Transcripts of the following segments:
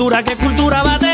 cultura, qué cultura va a tener.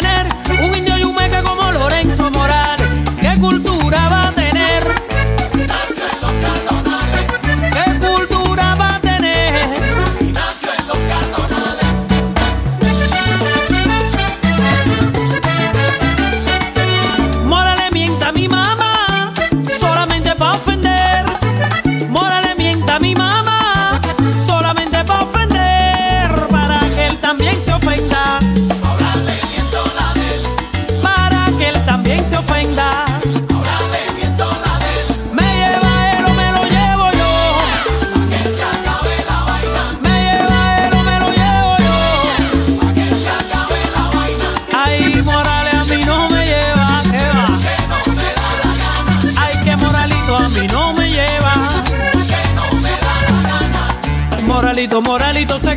Moralito se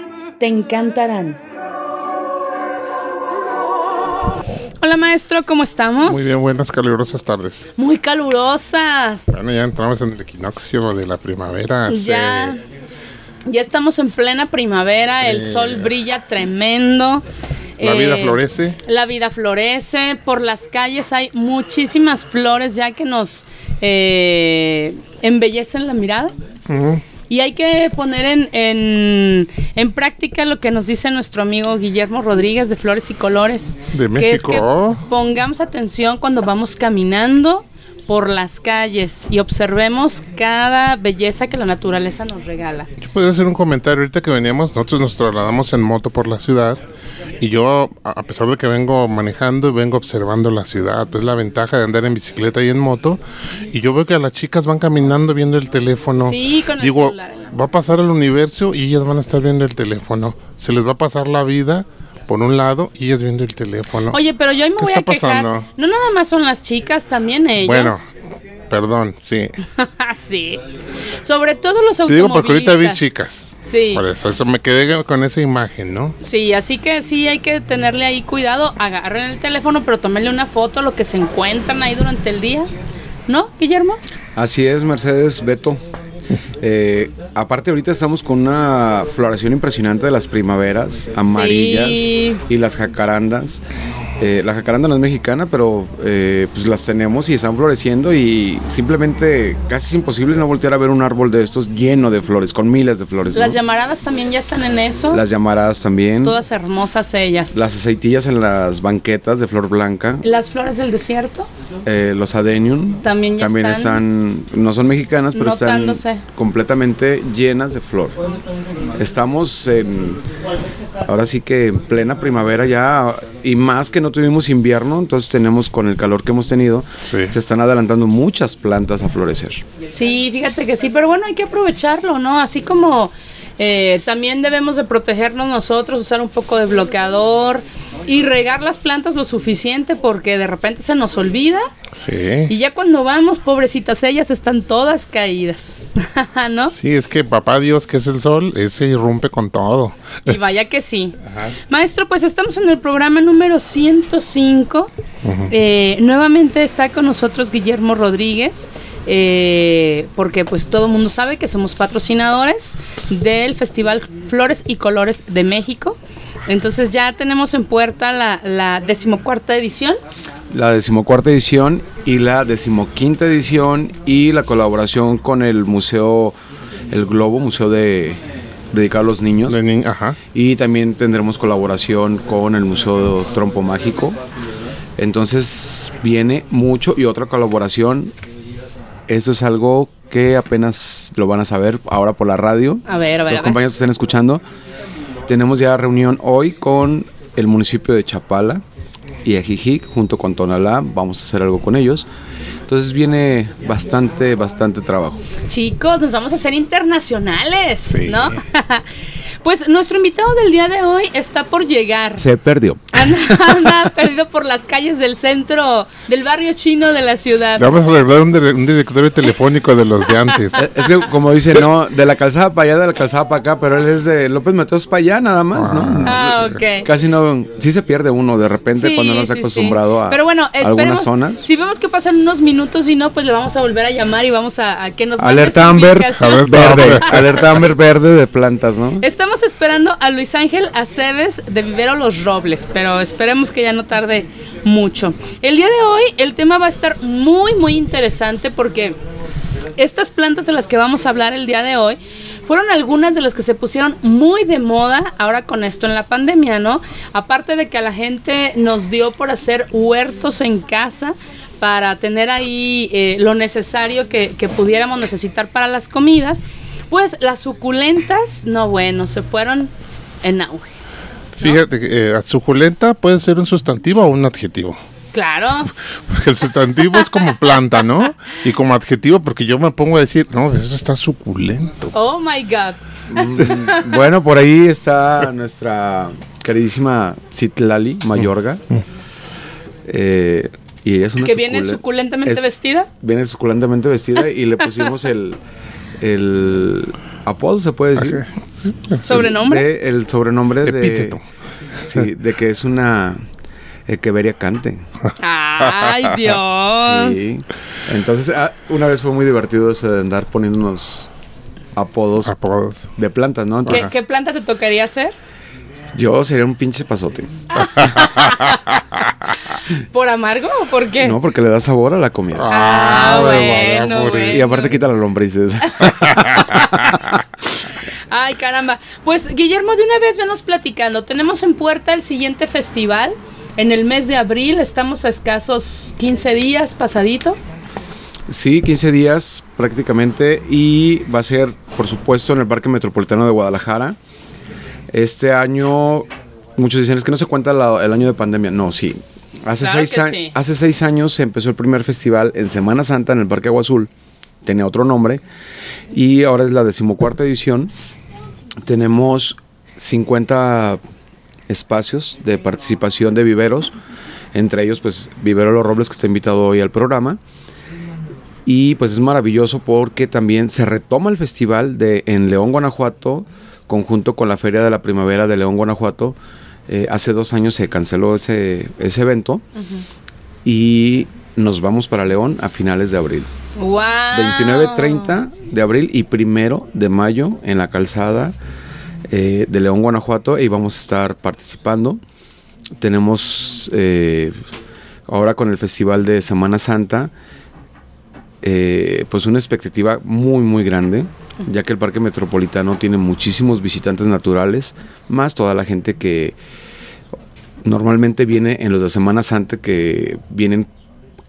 Te encantarán. Hola maestro, ¿cómo estamos? Muy bien, buenas calurosas tardes. Muy calurosas. Bueno, ya entramos en el equinoccio de la primavera. Ya, ya estamos en plena primavera, el sol brilla tremendo. La vida eh, florece. La vida florece. Por las calles hay muchísimas flores ya que nos eh, embellecen la mirada. Y hay que poner en, en, en práctica lo que nos dice nuestro amigo Guillermo Rodríguez de Flores y Colores. De Que es que México. pongamos atención cuando vamos caminando por las calles y observemos cada belleza que la naturaleza nos regala. Yo podría hacer un comentario. Ahorita que veníamos, nosotros nos trasladamos en moto por la ciudad. Y yo, a a pesar de que vengo manejando y vengo observando la ciudad, pues la ventaja de andar en bicicleta y en moto. Y yo veo que las chicas van caminando viendo el teléfono. Sí, con el Digo, celular va a pasar el universo y ellas van a estar viendo el teléfono. Se les va a pasar la vida por un lado y ellas viendo el teléfono. Oye, pero yo hoy me ¿Qué voy a está quejar. pasando? No nada más son las chicas, también ellos. bueno, perdón, sí. sí. Sobre todo los Te digo porque ahorita vi automovilistas. chicas. Sí. Por eso, eso me quedé con esa imagen, ¿no? Sí, así que sí hay que tenerle ahí cuidado. Agarren el teléfono, pero tomenle una foto a lo que se encuentran ahí durante el día. ¿No, Guillermo? Así es, Mercedes, Beto. Eh, aparte ahorita estamos con una floración impresionante de las primaveras amarillas Sí. y las jacarandas. Eh, la jacaranda no es mexicana, pero eh, pues las tenemos y están floreciendo y simplemente casi es imposible no voltear a ver un árbol de estos lleno de flores, con miles de flores. Las ¿no? llamaradas también ya están en eso. Las llamaradas también. Todas hermosas ellas. Las aceitillas en las banquetas de flor blanca. Las flores del desierto. Eh, los adenium También ya están están, no son mexicanas, pero notándose. están completamente llenas de flor. Estamos en, ahora sí que en plena primavera ya, y más que no tuvimos invierno, entonces tenemos con el calor que hemos tenido, Sí. se están adelantando muchas plantas a florecer. Sí, fíjate que sí, pero bueno, hay que aprovecharlo, ¿no? Así como eh, también debemos de protegernos nosotros, usar un poco de bloqueador y regar las plantas lo suficiente porque de repente se nos olvida y Sí. ya cuando vamos, pobrecitas, ellas están todas caídas, ¿no? Sí, es que papá Dios, que es el sol, ese irrumpe con todo. Y vaya que sí. Maestro, pues estamos en el programa número 105. Eh, nuevamente está con nosotros Guillermo Rodríguez, eh, porque pues todo el mundo sabe que somos patrocinadores del Festival Flores y Colores de México. Entonces ya tenemos en puerta la, la decimocuarta edición. La decimocuarta edición y la decimoquinta edición y la colaboración con el Museo El Globo, Museo de dedicado a los niños. De ni- Ajá. Y también tendremos colaboración con el Museo Trompo Mágico. Entonces viene mucho y otra colaboración. Esto es algo que apenas lo van a saber ahora por la radio. A ver, a ver. Los a ver. compañeros que estén escuchando. Tenemos ya reunión hoy con el municipio de Chapala y Ajijic junto con Tonalá. Vamos a hacer algo con ellos. Entonces viene bastante, bastante trabajo. Chicos, nos vamos a hacer internacionales, Sí. ¿no? pues nuestro invitado del día de hoy está por llegar. Se perdió. Anda, anda perdido por las calles del centro, del barrio chino de la ciudad. Le vamos a arreglar un, dire- un directorio telefónico de los de antes. Eh, Es que como dice, no, de la calzada para allá, de la calzada para acá, pero él es de López Mateos para allá nada más, ¿no? Ah, ok. Casi no, sí se pierde uno de repente Sí, cuando no está sí, sí. acostumbrado a Pero bueno, esperemos, algunas zonas. Si vemos que pasan unos minutos y no, pues le vamos a volver a llamar y vamos a, a que nos Alerta Amber, verde, alerta Amber verde de plantas, ¿no? Estamos esperando a Luis Ángel Aceves de Vivero Los Robles, pero esperemos que ya no tarde mucho. El día de hoy el tema va a estar muy, muy interesante porque estas plantas de las que vamos a hablar el día de hoy fueron algunas de las que se pusieron muy de moda ahora con esto en la pandemia, ¿no? Aparte de que a la gente nos dio por hacer huertos en casa para tener ahí eh, lo necesario que pudiéramos necesitar para las comidas, pues las suculentas, no bueno, se fueron en auge. Fíjate que eh, suculenta puede ser un sustantivo o un adjetivo. Claro, Porque el sustantivo es como planta, ¿no? Y como adjetivo, porque yo me pongo a decir, no, eso está suculento. oh my god. Mm, Bueno, por ahí está nuestra queridísima Citlali Mayorga. Eh, y ella es una Que viene sucule- suculentemente es- vestida. Viene suculentemente vestida y le pusimos el, el apodo, se puede decir. Sí. Sobrenombre. De- el sobrenombre de, Epíteto. sí, de que es una eh, que vería cante. Ay, Dios. Sí. Entonces, ah, una vez fue muy divertido eso de andar poniéndonos apodos Apodos. de plantas, ¿no? ¿Qué, Entonces, qué planta te tocaría hacer? yo sería un pinche pasote. ¿Por amargo o por qué? No, porque le da sabor a la comida. Ah, me voy a bueno. Y aparte quita las lombrices. Ay, caramba. Pues Guillermo, de una vez venos platicando. Tenemos en puerta el siguiente festival. En el mes de abril estamos a escasos 15 días pasadito. Sí, 15 días prácticamente y va a ser, por supuesto, en el Parque Metropolitano de Guadalajara. Este año, muchos dicen, es que no se cuenta la- el año de pandemia. No, sí. Hace, Claro seis sí. hace seis años se empezó el primer festival en Semana Santa en el Parque Agua Azul. Tenía otro nombre y ahora es la decimocuarta edición. Tenemos 50 espacios de participación de viveros, entre ellos pues Vivero Los Robles que está invitado hoy al programa. Y pues es maravilloso porque también se retoma el festival de en León, Guanajuato, conjunto con la Feria de la Primavera de León, Guanajuato. Eh, hace dos años se canceló ese, ese evento y nos vamos para León a finales de abril. ¡Wow! 29, 30 de abril y primero de mayo en la calzada eh, de León, Guanajuato, y vamos a estar participando. Tenemos eh, ahora con el Festival de Semana Santa, eh, pues una expectativa muy, muy grande, ya que el Parque Metropolitano tiene muchísimos visitantes naturales, más toda la gente que normalmente viene en los de Semana Santa, que vienen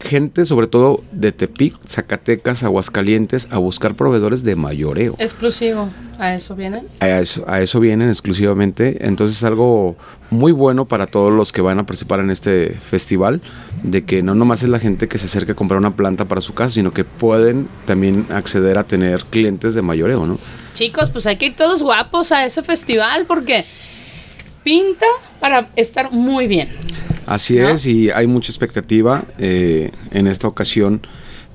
gente, sobre todo de Tepic, Zacatecas, Aguascalientes, a buscar proveedores de mayoreo. Exclusivo. ¿A eso viene? A eso, a eso vienen exclusivamente. Entonces es algo muy bueno para todos los que van a participar en este festival, de que no nomás es la gente que se acerca a comprar una planta para su casa, sino que pueden también acceder a tener clientes de mayoreo, ¿no? Chicos, pues hay que ir todos guapos a ese festival porque pinta para estar muy bien. Así ¿No? es, y hay mucha expectativa. eh, en esta ocasión,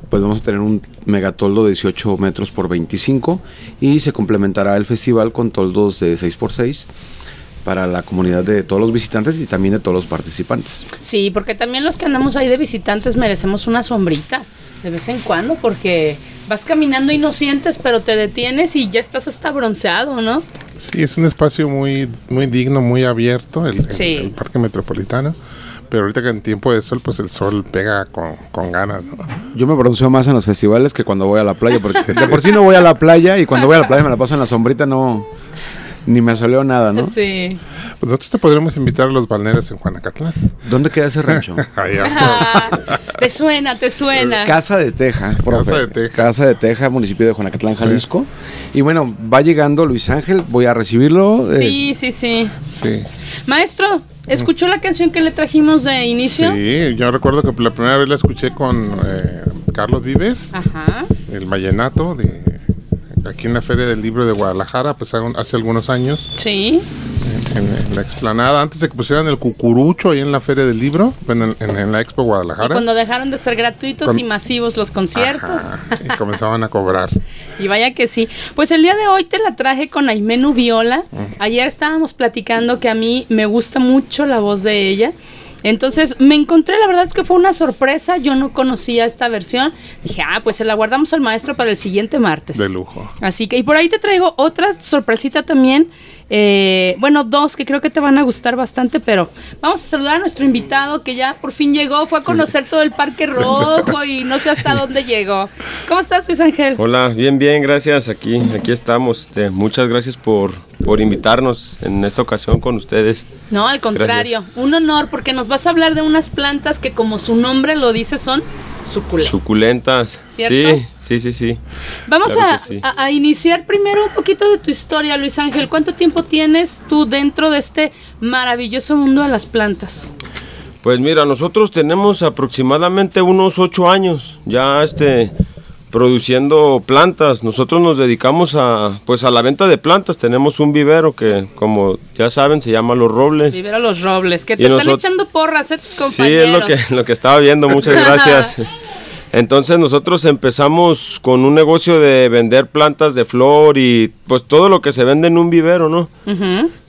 pues vamos a tener un megatoldo de 18 metros por 25 y se complementará el festival con toldos de 6 por 6 para la comunidad de todos los visitantes y también de todos los participantes. Sí, porque también los que andamos ahí de visitantes merecemos una sombrita de vez en cuando porque vas caminando y no sientes, pero te detienes y ya estás hasta bronceado, ¿no? Sí, es un espacio muy, muy digno, muy abierto, el, el Parque Metropolitano. Pero ahorita que en tiempo de sol, pues el sol pega con, con ganas, ¿no? Yo me bronceo más en los festivales que cuando voy a la playa, porque de por sí no voy a la playa y cuando voy a la playa me la paso en la sombrita, no, ni me asoleo nada, ¿no? Sí. Pues nosotros te podremos invitar a los balnearios en Juanacatlán. ¿Dónde queda ese rancho? Allá. Te suena, te suena. Casa de Teja, profe. Casa de Teja. Casa de Teja, municipio de Juanacatlán, Jalisco. Y bueno, va llegando Luis Ángel, voy a recibirlo. eh, Sí, sí, sí. Sí. Maestro, ¿escuchó la canción que le trajimos de inicio? Sí, yo recuerdo que la primera vez la escuché con eh, Carlos Vives, Ajá. el vallenato, de aquí en la Feria del Libro de Guadalajara, pues hace hace algunos años, Sí. En, la explanada, antes de que pusieran el cucurucho ahí en la Feria del Libro, en, en- en la Expo Y Guadalajara. cuando dejaron de ser gratuitos Con- y masivos los conciertos. Ajá, y comenzaban a cobrar. Y vaya que sí. Pues el día de hoy te la traje con Aimenu Viola. Ayer estábamos platicando que a mí me gusta mucho la voz de ella. Entonces me encontré, la verdad es que fue una sorpresa. Yo no conocía esta versión. Dije, ah, pues se la guardamos al maestro para el siguiente martes. De lujo. Así que, y por ahí te traigo otra sorpresita también. Eh, bueno, dos que creo que te van a gustar bastante, pero vamos a saludar a nuestro invitado que ya por fin llegó, fue a conocer todo el Parque Rojo y no sé hasta dónde llegó. ¿Cómo estás, Luis Ángel? Hola, bien, bien, gracias. Aquí, aquí estamos. Este, muchas gracias por, por invitarnos en esta ocasión con ustedes. No, al contrario, un honor porque nos vas a hablar de unas plantas que como su nombre lo dice son suculentas. Suculentas. ¿Cierto? Sí, sí, sí, sí. Vamos Claro a, sí. a- a iniciar primero un poquito de tu historia, Luis Ángel. ¿Cuánto tiempo tienes tú dentro de este maravilloso mundo de las plantas? Pues mira, nosotros tenemos aproximadamente unos ocho años ya este produciendo plantas. Nosotros nos dedicamos a pues a la venta de plantas. Tenemos un vivero que como ya saben se llama Los Robles. Vivero Los Robles, que Y te están echando porras, ¿eh? tus Sí, compañeros. es lo que, lo que estaba viendo, muchas gracias. Entonces nosotros empezamos con un negocio de vender plantas de flor y pues todo lo que se vende en un vivero, ¿no?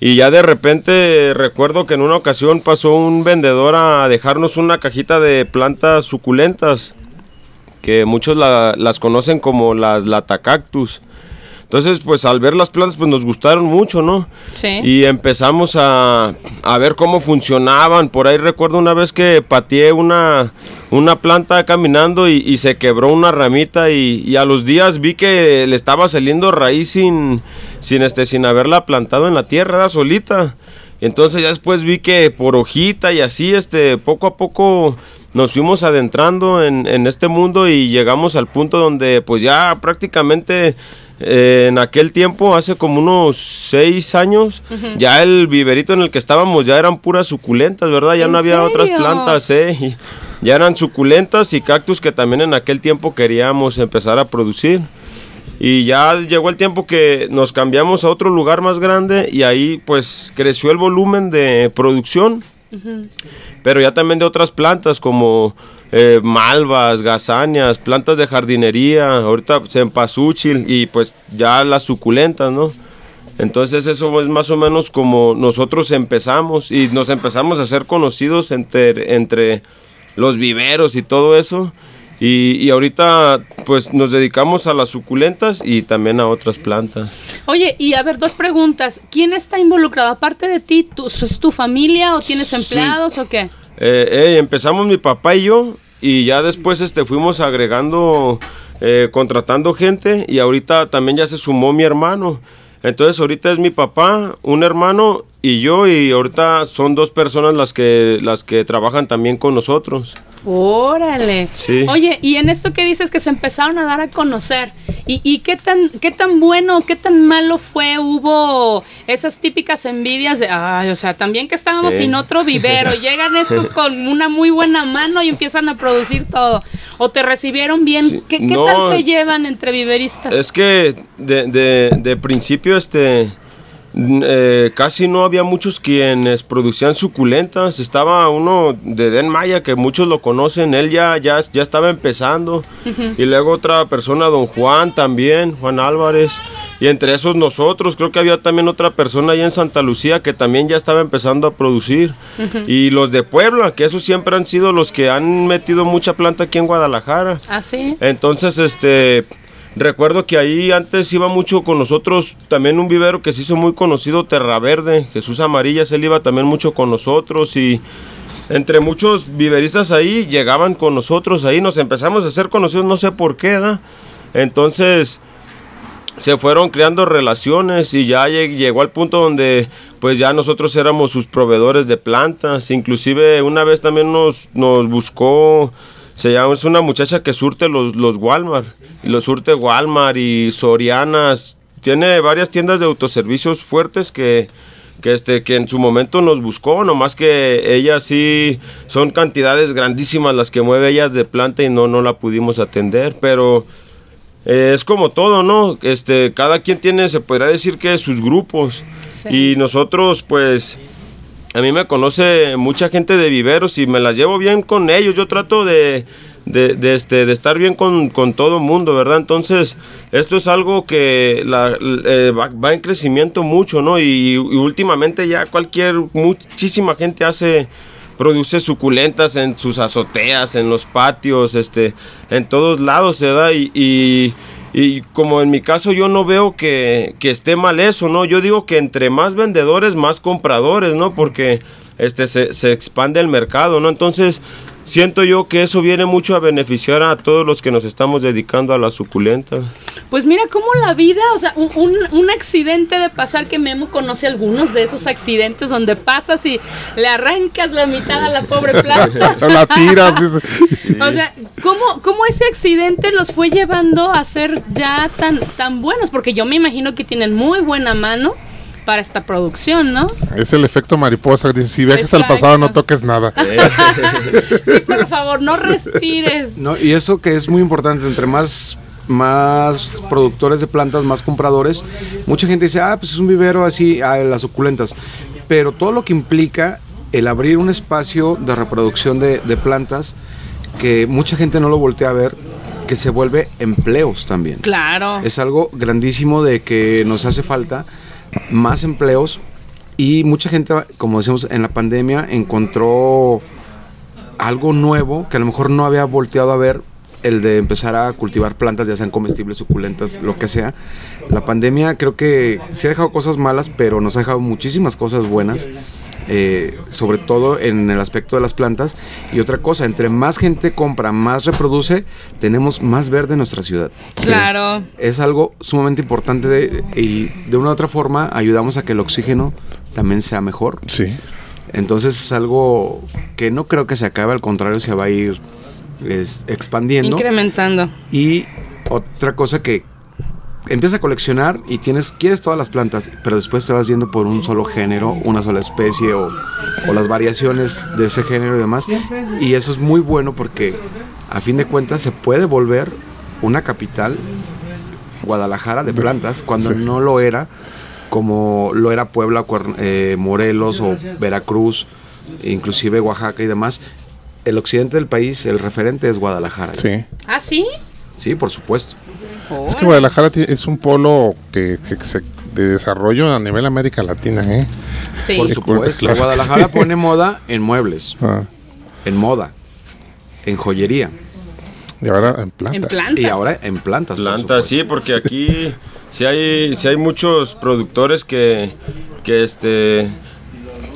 Y ya de repente recuerdo que en una ocasión pasó un vendedor a dejarnos una cajita de plantas suculentas, que muchos la- las conocen como las latacactus. Entonces, pues al ver las plantas, pues nos gustaron mucho, ¿no? Sí. Y empezamos a, a ver cómo funcionaban. Por ahí recuerdo una vez que pateé una, una planta caminando y, y se quebró una ramita y, y a los días vi que le estaba saliendo raíz sin, sin, este, sin haberla plantado en la tierra, era solita. Entonces ya después vi que por hojita y así, este, poco a poco nos fuimos adentrando en, en este mundo y llegamos al punto donde pues ya prácticamente eh, en aquel tiempo, hace como unos seis años, ya el viverito en el que estábamos ya eran puras suculentas, ¿verdad? Ya ¿En no había otras plantas, ¿eh? Y ya eran suculentas y cactus que también en aquel tiempo queríamos empezar a producir. Y ya llegó el tiempo que nos cambiamos a otro lugar más grande y ahí pues creció el volumen de producción, pero ya también de otras plantas como eh, malvas, gazanias, plantas de jardinería, ahorita cempasúchil y pues ya las suculentas, ¿no? Entonces eso es más o menos como nosotros empezamos y nos empezamos a ser conocidos entre, entre los viveros y todo eso. Y, y ahorita pues nos dedicamos a las suculentas y también a otras plantas. Oye, y a ver, dos preguntas. ¿Quién está involucrado? Aparte de ti, ¿tú, ¿es tu familia o tienes Sí. empleados o qué? Eh, eh, empezamos mi papá y yo y ya después este, fuimos agregando, eh, contratando gente y ahorita también ya se sumó mi hermano. Entonces ahorita es mi papá, un hermano y yo y ahorita son dos personas las que, las que trabajan también con nosotros. Órale. Sí. Oye, y en esto que dices que se empezaron a dar a conocer, ¿y, y qué tan qué tan bueno, qué tan malo fue? Hubo esas típicas envidias de, ay, o sea, también que estábamos sin otro vivero, llegan estos con una muy buena mano y empiezan a producir todo. ¿O te recibieron bien? Sí. ¿Qué, qué No. tal se llevan entre viveristas? Es que de, de- de principio este eh, casi no había muchos quienes producían suculentas. Estaba uno de Den Maya que muchos lo conocen. Él ya, ya, ya estaba empezando. Y luego otra persona, don Juan también, Juan Álvarez. Y entre esos nosotros, creo que había también otra persona ahí en Santa Lucía que también ya estaba empezando a producir. Y los de Puebla, que esos siempre han sido los que han metido mucha planta aquí en Guadalajara. ¿Ah, sí? Entonces, este, recuerdo que ahí antes iba mucho con nosotros también un vivero que se hizo muy conocido, Terra Verde, Jesús Amarillas, él iba también mucho con nosotros y entre muchos viveristas ahí llegaban con nosotros, ahí nos empezamos a hacer conocidos, no sé por qué, ¿da? Entonces se fueron creando relaciones y ya lleg- llegó al punto donde pues ya nosotros éramos sus proveedores de plantas. Inclusive una vez también nos, nos buscó, se llama, es una muchacha que surte los, los Walmart. Y los surte Walmart y Sorianas. Tiene varias tiendas de autoservicios fuertes que, que, este, que en su momento nos buscó, nomás que ella sí son cantidades grandísimas las que mueve ellas de planta y no, no la pudimos atender, pero... Eh, es como todo, ¿no? Este, cada quien tiene, se podría decir que sus grupos. Sí. Y nosotros, pues, a mí me conoce mucha gente de viveros y me las llevo bien con ellos. Yo trato de, de, este, de estar bien con, con todo mundo, ¿verdad? Entonces, esto es algo que eh, va, en crecimiento mucho, ¿no? Y, últimamente ya cualquier, muchísima gente hace produce suculentas en sus azoteas, en los patios, este, en todos lados se da y, y como en mi caso yo no veo que, que esté mal eso, ¿no? Yo digo que entre más vendedores, más compradores, ¿no? Porque este, se, se expande el mercado, ¿no? Entonces siento yo que eso viene mucho a beneficiar a todos los que nos estamos dedicando a la suculenta. Pues mira cómo la vida, o sea, un, un- un accidente de pasar que Memo conoce algunos de esos accidentes donde pasas y le arrancas la mitad a la pobre planta. La tiras. O sea, ¿cómo, ¿cómo ese accidente los fue llevando a ser ya tan, tan buenos? Porque yo me imagino que tienen muy buena mano para esta producción, ¿no? Es el efecto mariposa. Dice, si viajes al pasado no toques nada. Sí, por favor, no respires. No, y eso que es muy importante, entre más, más productores de plantas, más compradores, mucha gente dice, ah, pues es un vivero así, ah, las suculentas. Pero todo lo que implica el abrir un espacio de reproducción de, de plantas, que mucha gente no lo voltea a ver, que se vuelve empleos también. Claro. Es algo grandísimo de que nos hace falta más empleos y mucha gente, como decimos, en la pandemia encontró algo nuevo que a lo mejor no había volteado a ver el de empezar a cultivar plantas, ya sean comestibles, suculentas, lo que sea. La pandemia creo que sí ha dejado cosas malas, pero nos ha dejado muchísimas cosas buenas. Eh, sobre todo en el aspecto de las plantas. Y otra cosa, entre más gente compra, más reproduce, tenemos más verde en nuestra ciudad. Claro. Es algo sumamente importante de- y de una u otra forma ayudamos a que el oxígeno también sea mejor. Sí. Entonces es algo que no creo que se acabe, al contrario se va a ir es, expandiendo. Incrementando. Y otra cosa que empiezas a coleccionar y tienes quieres todas las plantas, pero después te vas yendo por un solo género, una sola especie o, o las variaciones de ese género y demás. Y eso es muy bueno porque a fin de cuentas se puede volver una capital Guadalajara de plantas cuando Sí. no lo era como lo era Puebla, eh, Morelos o Veracruz, inclusive Oaxaca y demás. El occidente del país, el referente es Guadalajara. Sí. ¿Ah, sí? Sí, por supuesto. Es que Guadalajara es un polo que, que se- de desarrollo a nivel América Latina, ¿eh? Sí. Por Sí, supuesto. claro. Guadalajara pone moda en muebles, Ah, en moda, en joyería y ahora en plantas. En plantas. y ahora en plantas. Plantas, sí, porque aquí sí hay, sí hay muchos productores que, que este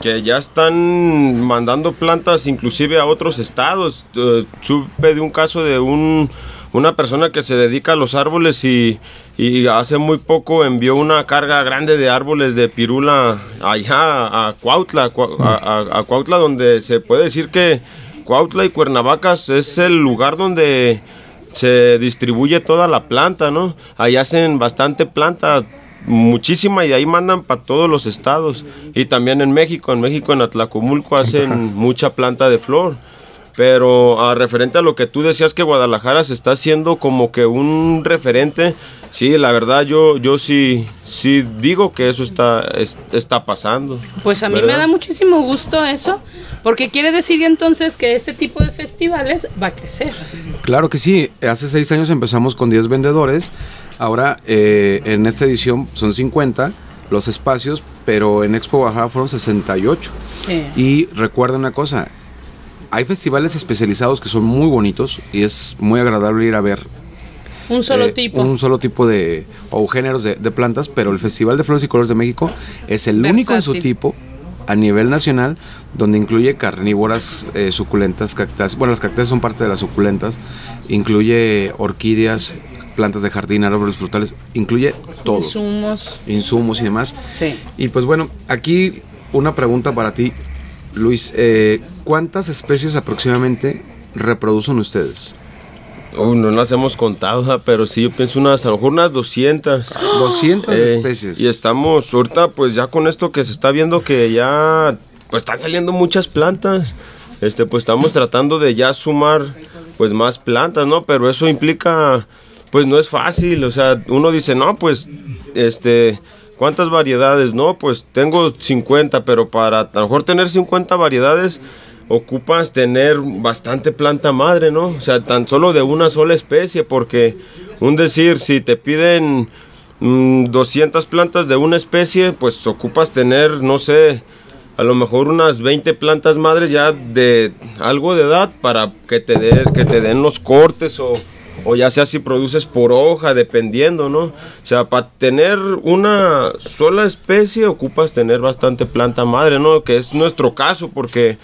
que ya están mandando plantas inclusive a otros estados. Eh, supe de un caso de un una persona que se dedica a los árboles y, y hace muy poco envió una carga grande de árboles de pirula allá a Cuautla, Cua- a, a- a Cuautla donde se puede decir que Cuautla y Cuernavacas es el lugar donde se distribuye toda la planta, ¿no? Ahí hacen bastante planta, muchísima, y de ahí mandan para todos los estados. Y también en México, en México, en Atlacomulco, hacen mucha planta de flor. Pero a referente a lo que tú decías que Guadalajara se está haciendo como que un referente, sí, la verdad yo, yo sí, sí digo que eso está, es- está pasando. Pues a mí me da muchísimo gusto eso, porque quiere decir entonces que este tipo de festivales va a crecer. Claro que sí. Hace seis años empezamos con 10 vendedores. Ahora eh, en esta edición son 50 los espacios, pero en Expo Guadalajara fueron 68. Sí. Y recuerda una cosa, hay festivales especializados que son muy bonitos y es muy agradable ir a ver Un solo eh, tipo. un solo tipo de o géneros de, de plantas, pero el Festival de Flores y Colores de México es el único en su tipo a nivel nacional donde incluye carnívoras, eh, suculentas, cactáceas. Bueno, las cactáceas son parte de las suculentas. Incluye orquídeas, plantas de jardín, árboles frutales. Incluye todo. Insumos. Insumos y demás. Sí. Y pues bueno, aquí una pregunta para ti, Luis. Eh, ¿Cuántas especies aproximadamente reproducen ustedes? No las hemos contado, pero sí, yo pienso unas, a lo mejor unas 200. 200 Eh, especies. Y estamos ahorita pues ya con esto que se está viendo que ya pues están saliendo muchas plantas. Este pues estamos tratando de ya sumar pues más plantas, ¿no? Pero eso implica pues no es fácil, o sea, uno dice, "No, pues este ¿Cuántas variedades? No, pues tengo 50, pero para a lo mejor tener 50 variedades ocupas tener bastante planta madre, ¿no? O sea, tan solo de una sola especie, porque un decir, si te piden mm, 200 plantas de una especie, pues ocupas tener, no sé, a lo mejor unas 20 plantas madres ya de algo de edad para que te, dé- que te den los cortes o, o ya sea si produces por hoja, dependiendo, ¿no? O sea, para tener una sola especie ocupas tener bastante planta madre, ¿no? Que es nuestro caso, porque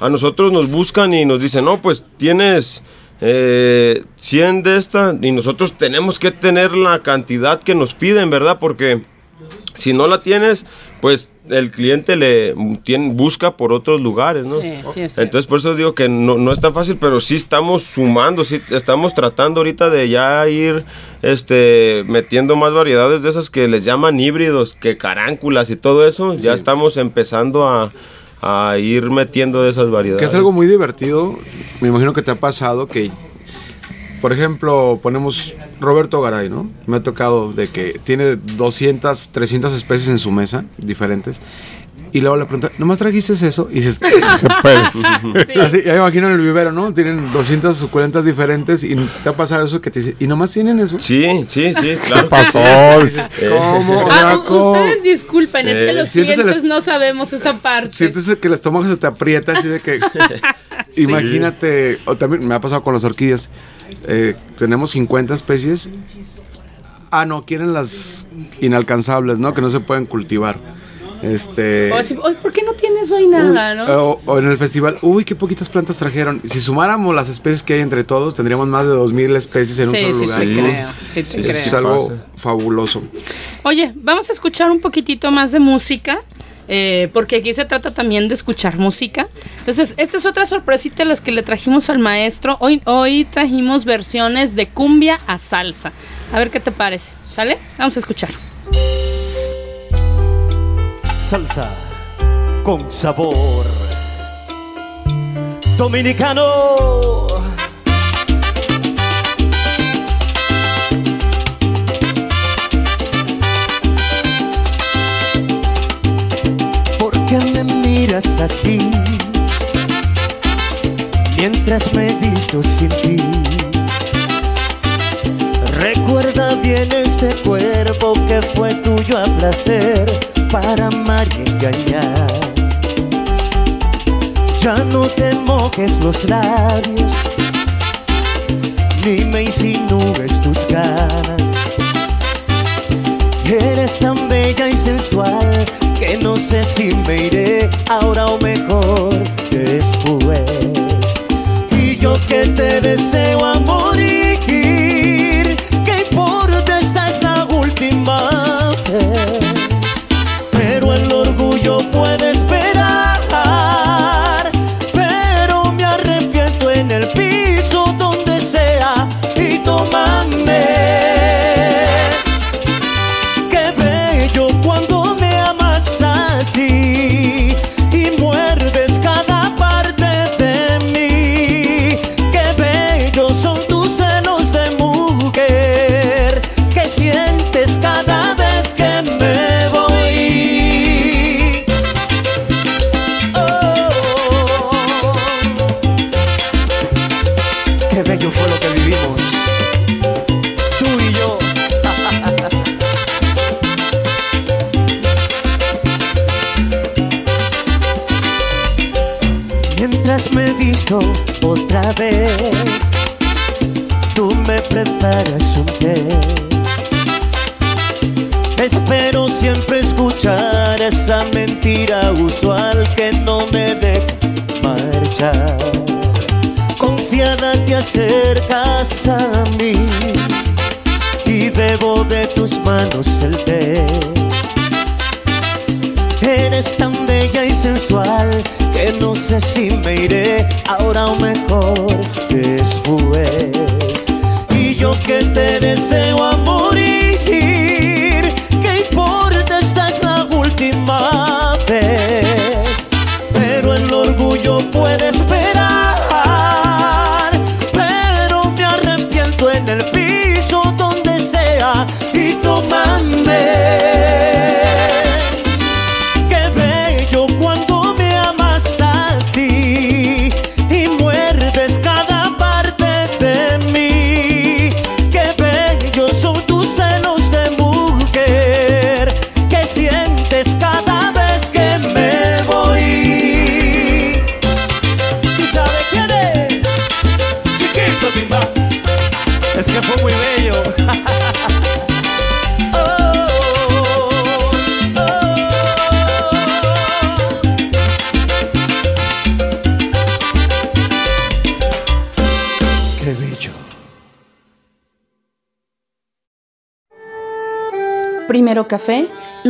a nosotros nos buscan y nos dicen, no, pues tienes eh, 100 de esta y nosotros tenemos que tener la cantidad que nos piden, ¿verdad? Porque si no la tienes, pues el cliente le tiene, busca por otros lugares, ¿no? Sí, sí, es Entonces por eso digo que no, no es tan fácil, pero sí estamos sumando, sí estamos tratando ahorita de ya ir este metiendo más variedades de esas que les llaman híbridos, que caránculas y todo eso, ya estamos empezando a, a ir metiendo de esas variedades. Que es algo muy divertido. Me imagino que te ha pasado que, por ejemplo, ponemos Roberto Garay, ¿no? Me ha tocado de que tiene 200, 300 especies en su mesa, diferentes. Y luego le pregunta, ¿nomás trajiste eso? Y dices, Pues, Sí. así, ya me imagino en el vivero, ¿no? Tienen 200 suculentas diferentes y te ha pasado eso que te dice, ¿y nomás tienen eso? Sí, sí, sí, claro. que pasó? sí. ¿Cómo? Ah, ustedes disculpen, es que Eh, los el clientes es- no sabemos esa parte. Sientes que el estómago se te aprieta así de que... Imagínate, o también me ha pasado con las orquídeas. Eh, tenemos 50 especies. Ah, no, quieren las inalcanzables, ¿no? Que no se pueden cultivar. Este. O así, "Oy, ¿por qué no tienes hoy nada, no? O, o en el festival, uy, qué poquitas plantas trajeron. Si sumáramos las especies que hay entre todos, tendríamos más de 2000 especies en un solo sí, lugar. te ¿no? creo. Sí, te Es creo. algo fabuloso. Oye, vamos a escuchar un poquitito más de música. Eh, porque aquí se trata también de escuchar música. Entonces, esta es otra sorpresita las que le trajimos al maestro. Hoy, hoy trajimos versiones de cumbia a salsa. A ver qué te parece. ¿Sale? Vamos a escuchar. salsa con sabor dominicano. Mientras me visto sin ti. Recuerda bien este cuerpo que fue tuyo a placer para amar y engañar. Ya no te mojes los labios, ni me insinúes tus ganas. Eres tan bella y sensual que no sé si me iré ahora o mejor después. Y yo que te deseo a morir, que importa esta es la última vez. Esa mentira usual que no me deja marchar. Confiada te acercas a mí y bebo de tus manos el té. Eres tan bella y sensual que no sé si me iré ahora o mejor después. Y yo que te deseo a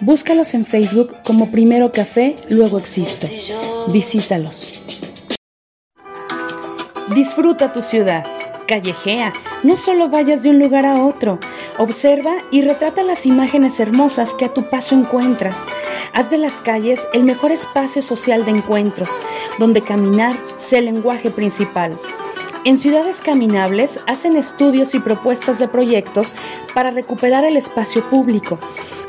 Búscalos en Facebook como Primero Café, luego Existo. Visítalos. Disfruta tu ciudad. Callejea. No solo vayas de un lugar a otro. Observa y retrata las imágenes hermosas que a tu paso encuentras. Haz de las calles el mejor espacio social de encuentros, donde caminar sea el lenguaje principal. En Ciudades Caminables hacen estudios y propuestas de proyectos para recuperar el espacio público.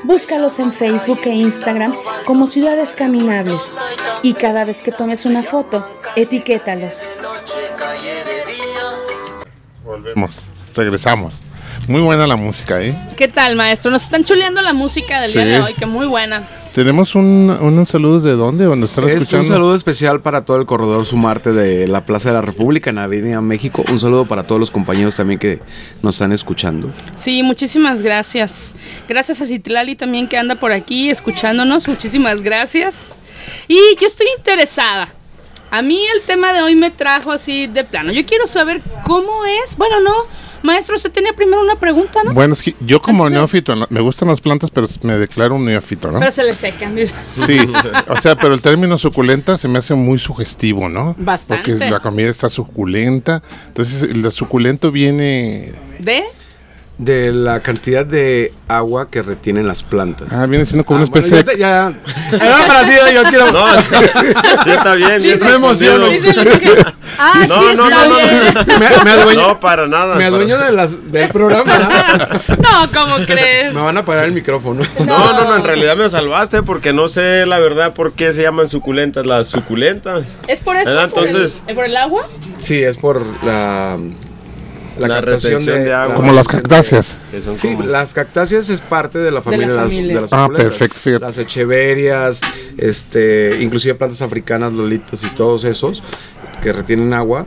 Búscalos en Facebook e Instagram como Ciudades Caminables y cada vez que tomes una foto, etiquétalos. Volvemos, regresamos. Muy buena la música, ¿eh? ¿Qué tal, maestro? Nos están chuleando la música del día de hoy, que muy buena. Tenemos un, unos saludos de dónde, donde están Es escuchando. un saludo especial para todo el corredor Sumarte de la Plaza de la República en Avenida México. Un saludo para todos los compañeros también que nos están escuchando. Sí, muchísimas gracias. Gracias a Citlali también que anda por aquí escuchándonos. Muchísimas gracias. Y yo estoy interesada. A mí el tema de hoy me trajo así de plano. Yo quiero saber cómo es. Bueno, no. Maestro, usted tenía primero una pregunta, ¿no? Bueno, es que yo como Entonces- neófito, me gustan las plantas, pero me declaro un neófito, ¿no? Pero se le secan, dice. Sí, o sea, pero el término suculenta se me hace muy sugestivo, ¿no? Bastante. Porque la comida está suculenta. Entonces, el suculento viene. ¿De? De la cantidad de agua que retienen las plantas. Ah, viene siendo como Ah, una bueno, especie ya, de. ya- Era para ti, yo quiero. No, sí está bien. me emociono. Dice que- Ah, No, sí, no, está no, no, bien. me, me adueño, No, para nada. me para- adueño de las, del programa. No, ¿cómo crees? Me van a parar el micrófono. No, no, no, en realidad me salvaste porque no sé la verdad por qué se llaman suculentas las suculentas. ¿Es por eso? ¿Verdad? ¿Por, el- Entonces- ¿Por el agua? Sí, es por la. La, La captación de agua. Como las cactáceas. Que Sí, como- las cactáceas es parte de la familia de, las, familia. de las Ah, suculentas. perfecto, fíjate. Las echeverias, este, inclusive plantas africanas, lolitas y todos esos que retienen agua,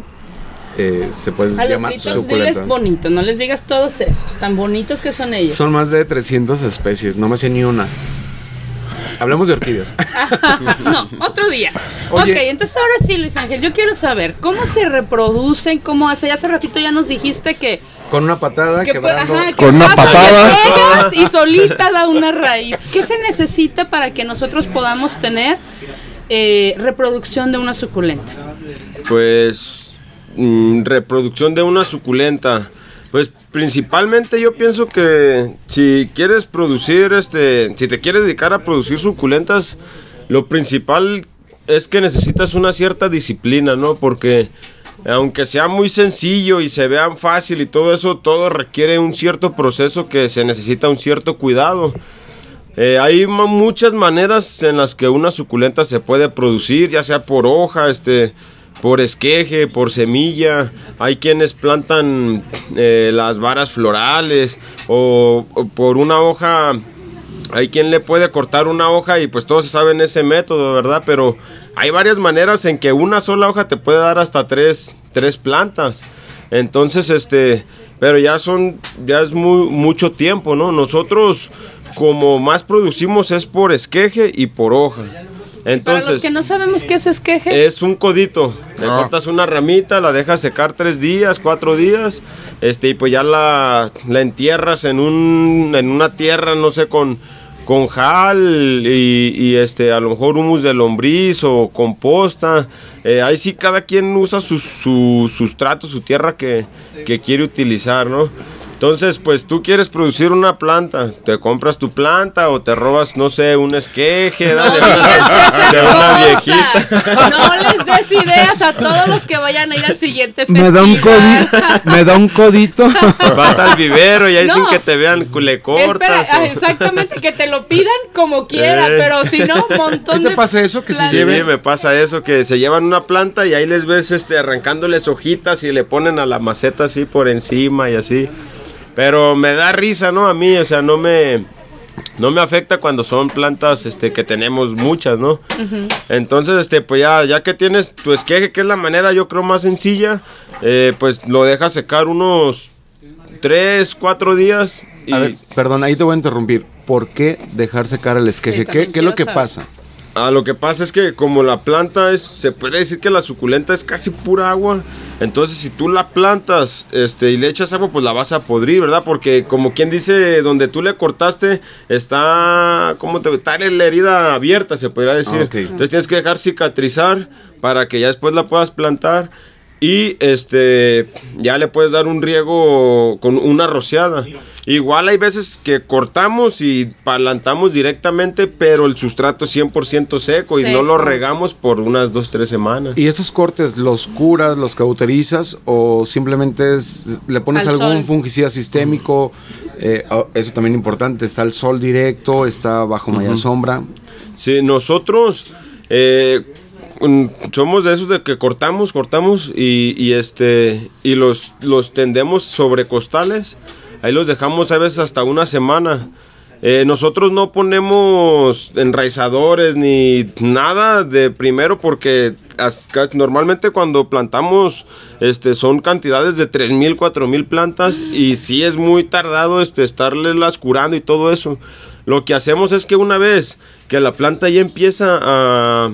eh, se pueden A los llamar suculentas. diles bonito, no les digas todos esos, tan bonitos que son ellos. Son más de 300 especies, no me sé ni una. Hablemos de orquídeas. no, otro día. Oye. Ok, entonces ahora sí, Luis Ángel, yo quiero saber cómo se reproducen, cómo hace. Hace ratito ya nos dijiste que, Con una patada, que, quebrando. ajá, que Con una pasa, patada. y solita da una raíz. ¿Qué se necesita para que nosotros podamos tener eh, reproducción de una suculenta? Pues mm, reproducción de una suculenta. Pues principalmente yo pienso que si quieres producir, este, si te quieres dedicar a producir suculentas, lo principal es que necesitas una cierta disciplina, ¿no? Porque aunque sea muy sencillo y se vean fácil y todo eso, todo requiere un cierto proceso que se necesita un cierto cuidado. Eh, hay muchas maneras en las que una suculenta se puede producir, ya sea por hoja, este, por esqueje, por semilla. Hay quienes plantan eh, las varas florales o, o por una hoja. Hay quien le puede cortar una hoja y pues todos saben ese método, ¿verdad? Pero hay varias maneras en que una sola hoja te puede dar hasta tres, tres plantas. Entonces, este, pero ya son, ya es muy, mucho tiempo, ¿no? Nosotros como más producimos es por esqueje y por hoja. Para Entonces, los que no sabemos qué es esqueje, es un codito. Le Ah. cortas una ramita, la dejas secar tres días, cuatro días, este, y pues ya la, la entierras en un, en una tierra, no sé, con, con jal y, y, este, a lo mejor humus de lombriz o composta. Eh, ahí sí cada quien usa su, su sustrato, su tierra que, que quiere utilizar, ¿no? Entonces, pues tú quieres producir una planta, te compras tu planta o te robas, no sé, un esqueje no ¿no? de una, viejita. No les des ideas a todos los que vayan a ir al siguiente Me festival. da un codito. Me da un codito. Vas al vivero y ahí No. sin que te vean le Espera, cortas. ah, o- exactamente, que te lo pidan como quiera, Eh. pero si no, un montón ¿Sí te de pasa eso? Que se plan- Sí, lleven- me pasa eso, que se llevan una planta y ahí les ves este, arrancándoles hojitas y le ponen a la maceta así por encima y así. Pero me da risa, ¿no? A mí, o sea, no me, no me afecta cuando son plantas este, que tenemos muchas, ¿no? Entonces, este, pues ya, ya que tienes tu esqueje, que es la manera yo creo más sencilla, eh, pues lo dejas secar unos 3, 4 días. Y A ver, perdón, ahí te voy a interrumpir. ¿Por qué dejar secar el esqueje? Sí, ¿Qué, qué es lo que saber. pasa? Ah, lo que pasa es que como la planta es, se puede decir que la suculenta es casi pura agua. Entonces si tú la plantas este, y le echas agua, pues la vas a podrir, ¿verdad? Porque como quien dice, donde tú le cortaste, está, ¿cómo te Está la herida abierta, se podría decir. Ah. Entonces tienes que dejar cicatrizar para que ya después la puedas plantar. Y este ya le puedes dar un riego con una rociada. Igual hay veces que cortamos y palantamos directamente, pero el sustrato es 100% seco, y no lo regamos por unas 2, 3 semanas. ¿Y esos cortes los curas, los cauterizas o simplemente es- le pones Al algún sol. fungicida sistémico? Eh, oh, eso también importante, está el sol directo, está bajo malla sombra. Sí, nosotros eh, somos de esos de que cortamos, cortamos y, y, este y los, los tendemos sobre costales. Ahí los dejamos a veces hasta una semana. Eh, nosotros no ponemos enraizadores ni nada de primero porque as- normalmente cuando plantamos este son cantidades de 3000, 4000 plantas y sí es muy tardado este estarles curando y todo eso. Lo que hacemos es que una vez que la planta ya empieza a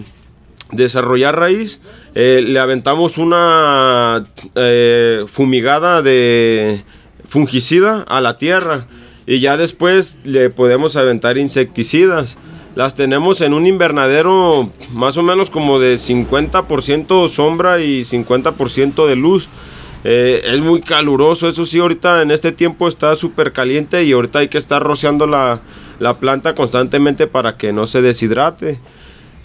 desarrollar raíz, eh, le aventamos una eh, fumigada de fungicida a la tierra y ya después le podemos aventar insecticidas. Las tenemos en un invernadero más o menos como de 50% sombra y 50% de luz. Eh, es muy caluroso, eso sí, ahorita en este tiempo está súper caliente y ahorita hay que estar rociando la, la planta constantemente para que no se deshidrate.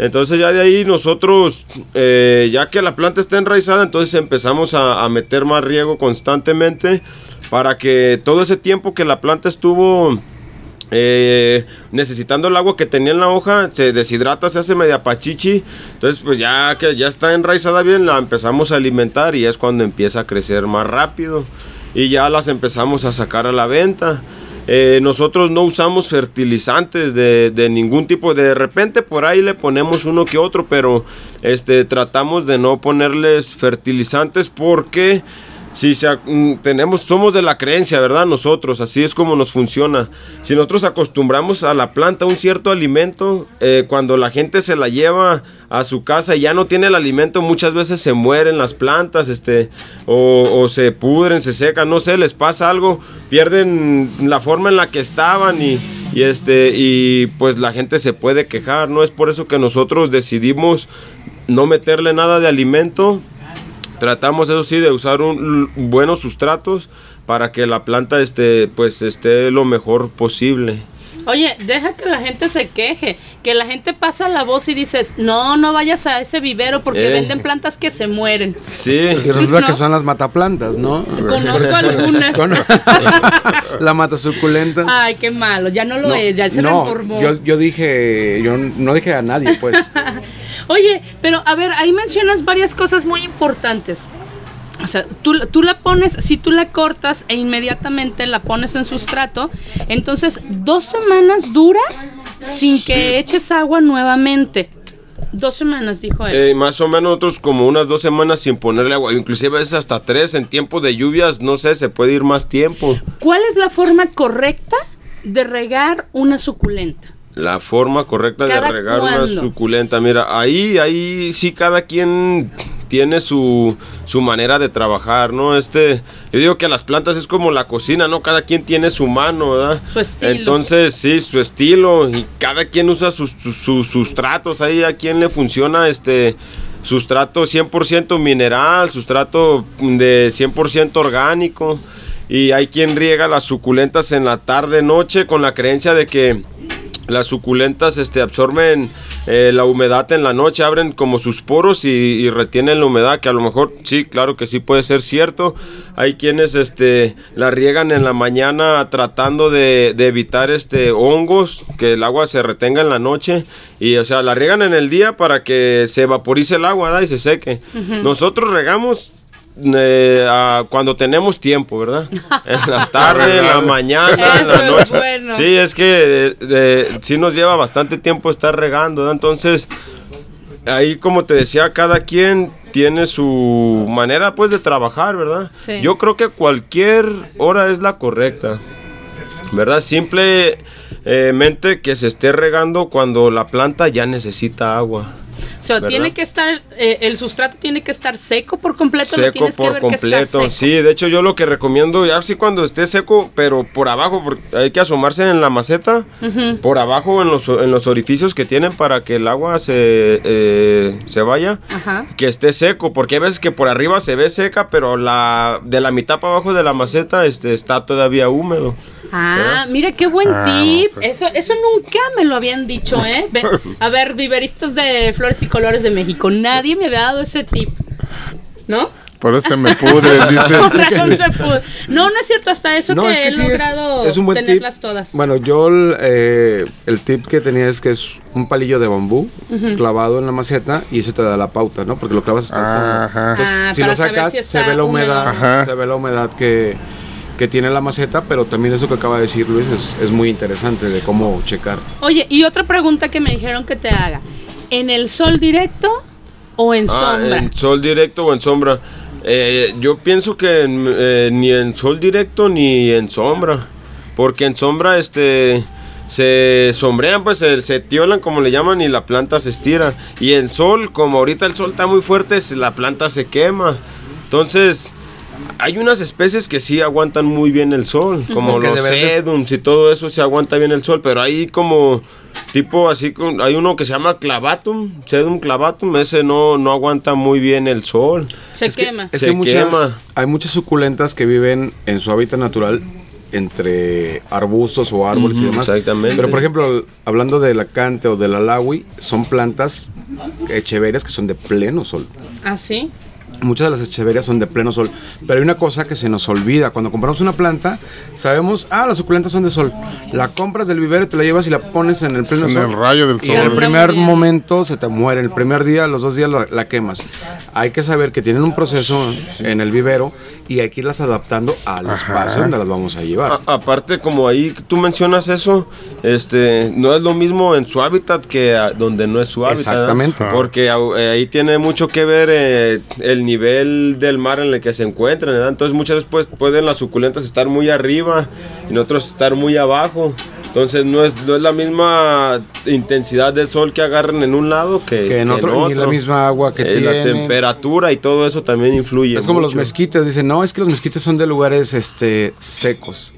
Entonces ya de ahí nosotros, eh, ya que la planta está enraizada, entonces empezamos a, meter más riego constantemente para que todo ese tiempo que la planta estuvo eh, necesitando el agua que tenía en la hoja, se deshidrata, se hace media pachichi. Entonces, pues ya que ya está enraizada bien, la empezamos a alimentar y es cuando empieza a crecer más rápido. Y ya las empezamos a sacar a la venta. Eh, nosotros no usamos fertilizantes de, de ningún tipo. De repente por ahí le ponemos uno que otro, pero este, tratamos de no ponerles fertilizantes porque si mm, tenemos, somos de la creencia, ¿verdad? Nosotros, así es como nos funciona. Si nosotros acostumbramos a la planta un cierto alimento, eh, cuando la gente se la lleva a su casa y ya no tiene el alimento, muchas veces se mueren las plantas, este, o, o se pudren, se secan, no sé, les pasa algo, pierden la forma en la que estaban y, y este, y pues la gente se puede quejar, ¿no? Es por eso que nosotros decidimos no meterle nada de alimento Tratamos, eso sí, de usar un, buenos sustratos para que la planta esté, pues, esté lo mejor posible. Oye, deja que la gente se queje, que la gente pasa la voz y dices, no, no vayas a ese vivero porque Eh. venden plantas que se mueren. Sí. Y resulta No. que son las mataplantas, ¿no? Conozco algunas. Con- la mata suculenta. Ay, qué malo, ya no lo es, ya se no, reformó. yo, yo dije, yo no dije a nadie, pues. Oye, pero a ver, ahí mencionas varias cosas muy importantes. O sea, tú, tú la pones, si tú la cortas e inmediatamente la pones en sustrato, entonces dos semanas dura sin que eches agua nuevamente. Dos semanas, dijo él. Eh, más o menos nosotros como unas dos semanas sin ponerle agua, inclusive veces hasta tres en tiempo de lluvias, no sé, se puede ir más tiempo. ¿Cuál es la forma correcta de regar una suculenta? La forma correcta de ¿Cada regar una suculenta, mira, ahí, ahí sí cada quien tiene su, su manera de trabajar, ¿no? Este, yo digo que las plantas es como la cocina, ¿no? Cada quien tiene su mano, ¿verdad? Su estilo. Entonces, sí, su estilo y cada quien usa sus, sus, sus sustratos, ahí a quien le funciona este sustrato 100% mineral, sustrato de 100% orgánico y hay quien riega las suculentas en la tarde noche con la creencia de que las suculentas este, absorben eh, la humedad en la noche, abren como sus poros y, y retienen la humedad, que a lo mejor sí, claro que sí puede ser cierto. Hay quienes este, la riegan en la mañana tratando de, de evitar este, hongos, que el agua se retenga en la noche. Y o sea, la riegan en el día para que se vaporice el agua y se seque. Nosotros regamos eh, a- cuando tenemos tiempo, ¿verdad? En la tarde, en la mañana, en la es noche. bueno. Sí, es que eh, eh, sí nos lleva bastante tiempo estar regando, ¿verdad? Entonces, ahí como te decía, cada quien tiene su manera pues de trabajar, ¿verdad? Sí. Yo creo que cualquier hora es la correcta. ¿Verdad? Simplemente que se esté regando cuando la planta ya necesita agua. O sea, ¿verdad? tiene que estar, eh, el sustrato tiene que estar seco por completo, lo seco tienes que por que completo. está seco. Sí, de hecho yo lo que recomiendo, ya sí cuando esté seco, pero por abajo, porque hay que asomarse en la maceta, por abajo en los, en los orificios que tienen para que el agua se, eh, se vaya, Ajá. que esté seco, porque hay veces que por arriba se ve seca, pero la de la mitad para abajo de la maceta este, está todavía húmedo. Ah, mira qué buen Ah, tip. Eso, eso nunca me lo habían dicho, ¿eh? A ver, viveristas de flores y colores de México, nadie me había dado ese tip. ¿No? Por eso se me pudre, dice. Razón se. No, no es cierto, hasta eso No, que es que he sí es, logrado es un buen tip. tenerlas todas. Bueno, yo el, eh, el tip que tenía es que es un palillo de bambú clavado en la maceta y eso te da la pauta, ¿no? Porque lo clavas hasta el fondo. Ajá. Entonces, Ah, si lo sacas, si se ve la humedad, Ajá. se ve la humedad que, que tiene la maceta, pero también eso que acaba de decir Luis es, es muy interesante de cómo checar. Oye, y otra pregunta que me dijeron que te haga. ¿En el sol directo o en Ah, sombra? en sol directo o en sombra. Eh, yo pienso que eh, ni en sol directo ni en sombra. Porque en sombra este se sombrean, pues se, se tiolan como le llaman y la planta se estira. Y en sol, como ahorita el sol está muy fuerte, la planta se quema. Entonces, hay unas especies que sí aguantan muy bien el sol, como los de- sedums y todo eso se aguanta bien el sol, pero hay como tipo así, con- hay uno que se llama clavatum, sedum clavatum, ese no, no aguanta muy bien el sol. Se Es que- quema. Es Se que muchas, quema. hay muchas suculentas que viven en su hábitat natural entre arbustos o árboles y demás. exactamente. Pero por ejemplo, hablando del acante o del alawi, son plantas echeverias que son de pleno sol. ¿Ah, sí? Muchas de las echeverias son de pleno sol. Pero hay una cosa que se nos olvida. Cuando compramos una planta, sabemos, ah, las suculentas son de sol. La compras del vivero, te la llevas y la pones en el pleno En sol. el rayo del Y sol. en el primer momento se te muere. El primer día, los dos días la, la quemas. Hay que saber que tienen un proceso en el vivero y hay que irlas adaptando al espacio donde las vamos a llevar. A- aparte, como ahí tú mencionas eso, este, no es lo mismo en su hábitat que a- donde no es su hábitat. Exactamente. Porque eh, ahí tiene mucho que ver eh, el nivel del mar en el que se encuentran. ¿verdad? Entonces muchas veces pues, pueden las suculentas estar muy arriba y otros estar muy abajo. Entonces no es, no es la misma intensidad del sol que agarran en un lado que, Que en otro, ni la misma agua que Eh, La tienen. temperatura y todo eso también influye. Es como los mezquites, dicen, no, es que los mezquites son de lugares este, secos.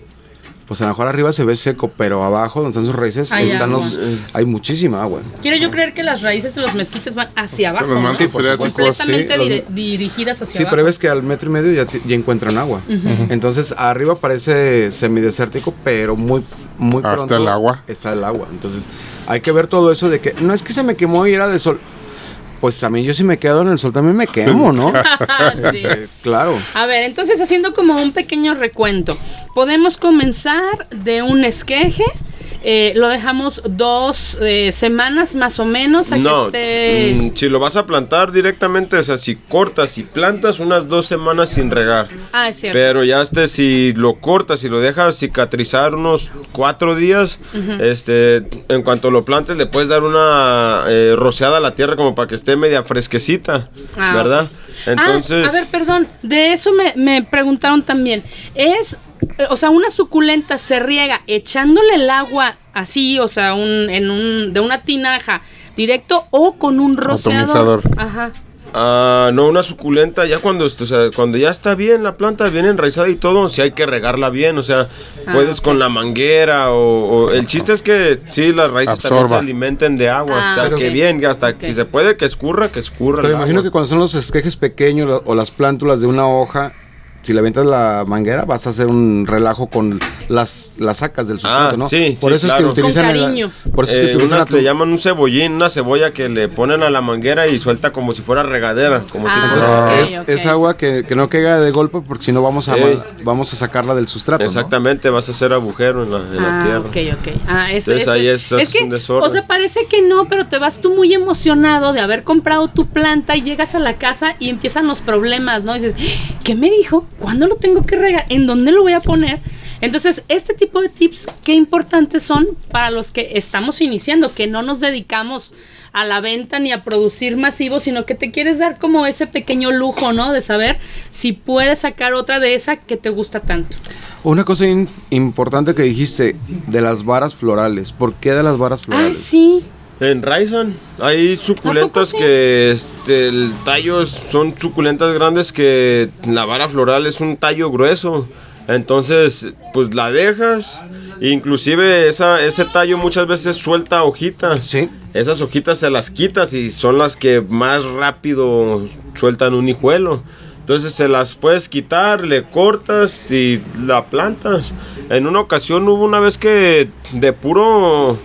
Pues a lo mejor arriba se ve seco, pero abajo, donde están sus raíces, Hay están agua. los, hay muchísima agua. Quiero yo creer que las raíces de los mezquites van hacia abajo. los ¿no? Completamente sí, los- dire- dirigidas hacia Sí, abajo. pero ves que al metro y medio ya, ya encuentran agua. Entonces arriba parece semidesértico, pero muy, muy Hasta pronto el agua. Está el agua. Entonces hay que ver todo eso de que no es que se me quemó y era de sol. Pues también yo si me quedo en el sol también me quemo, ¿no? Sí. Eh, claro. A ver, entonces haciendo como un pequeño recuento, podemos comenzar de un esqueje. Eh, lo dejamos dos eh, semanas más o menos a No, que esté. mm, si lo vas a plantar directamente, o sea, si cortas y plantas unas dos semanas sin regar. Ah, es cierto. Pero ya este, si lo cortas y lo dejas cicatrizar unos cuatro días, este, en cuanto lo plantes le puedes dar una eh, rociada a la tierra como para que esté media fresquecita, Ah, ¿verdad? Entonces, Ah, a ver, perdón, de eso me, me preguntaron también. Es, o sea, una suculenta se riega echándole el agua así, o sea, un, en un, de una tinaja directo o con un rociador. Atomizador. Ajá. ah, no una suculenta, ya cuando, o sea, cuando ya está bien la planta, bien enraizada y todo, si hay que regarla bien, o sea, Ah, puedes con la manguera o, o- el chiste es que sí las raíces también se alimenten de agua, Ah, o sea, que bien, hasta si se puede que escurra, que escurra. Pero imagino agua. que cuando son los esquejes pequeños o las plántulas de una hoja, si le aventas la manguera, vas a hacer un relajo con las, las sacas del sustrato, Ah, ¿no? sí, por sí, eso claro. es que utilizan. Con el- cariño. por eso es que Eh, utilizan unas le llaman un cebollín, una cebolla que le ponen a la manguera y suelta como si fuera regadera. Como Ah, tipo- Entonces, es, agua que, que no caiga de golpe porque si no vamos a, vamos a sacarla del sustrato. ¿no? Exactamente, vas a hacer agujero en la, en la Ah, tierra. ok, ok. Ah, eso, Entonces, eso- ahí es- es que, un desorden. o sea, parece que no, pero te vas tú muy emocionado de haber comprado tu planta y llegas a la casa y empiezan los problemas, ¿no? dices, ¿qué me dijo? ¿Cuándo lo tengo que regar? ¿En dónde lo voy a poner? Entonces, este tipo de tips, qué importantes son para los que estamos iniciando, que no nos dedicamos a la venta ni a producir masivo, sino que te quieres dar como ese pequeño lujo, ¿no? De saber si puedes sacar otra de esa que te gusta tanto. Una cosa importante que dijiste de las varas florales. ¿Por qué de las varas Ah, florales? sí. En Raisan hay suculentas sí? que este, el tallo es- son suculentas grandes que la vara floral es un tallo grueso. Entonces, pues la dejas. Inclusive esa, ese tallo muchas veces suelta hojitas. Sí. Esas hojitas se las quitas y son las que más rápido sueltan un hijuelo. Entonces se las puedes quitar, le cortas y la plantas. En una ocasión hubo una vez que de puro,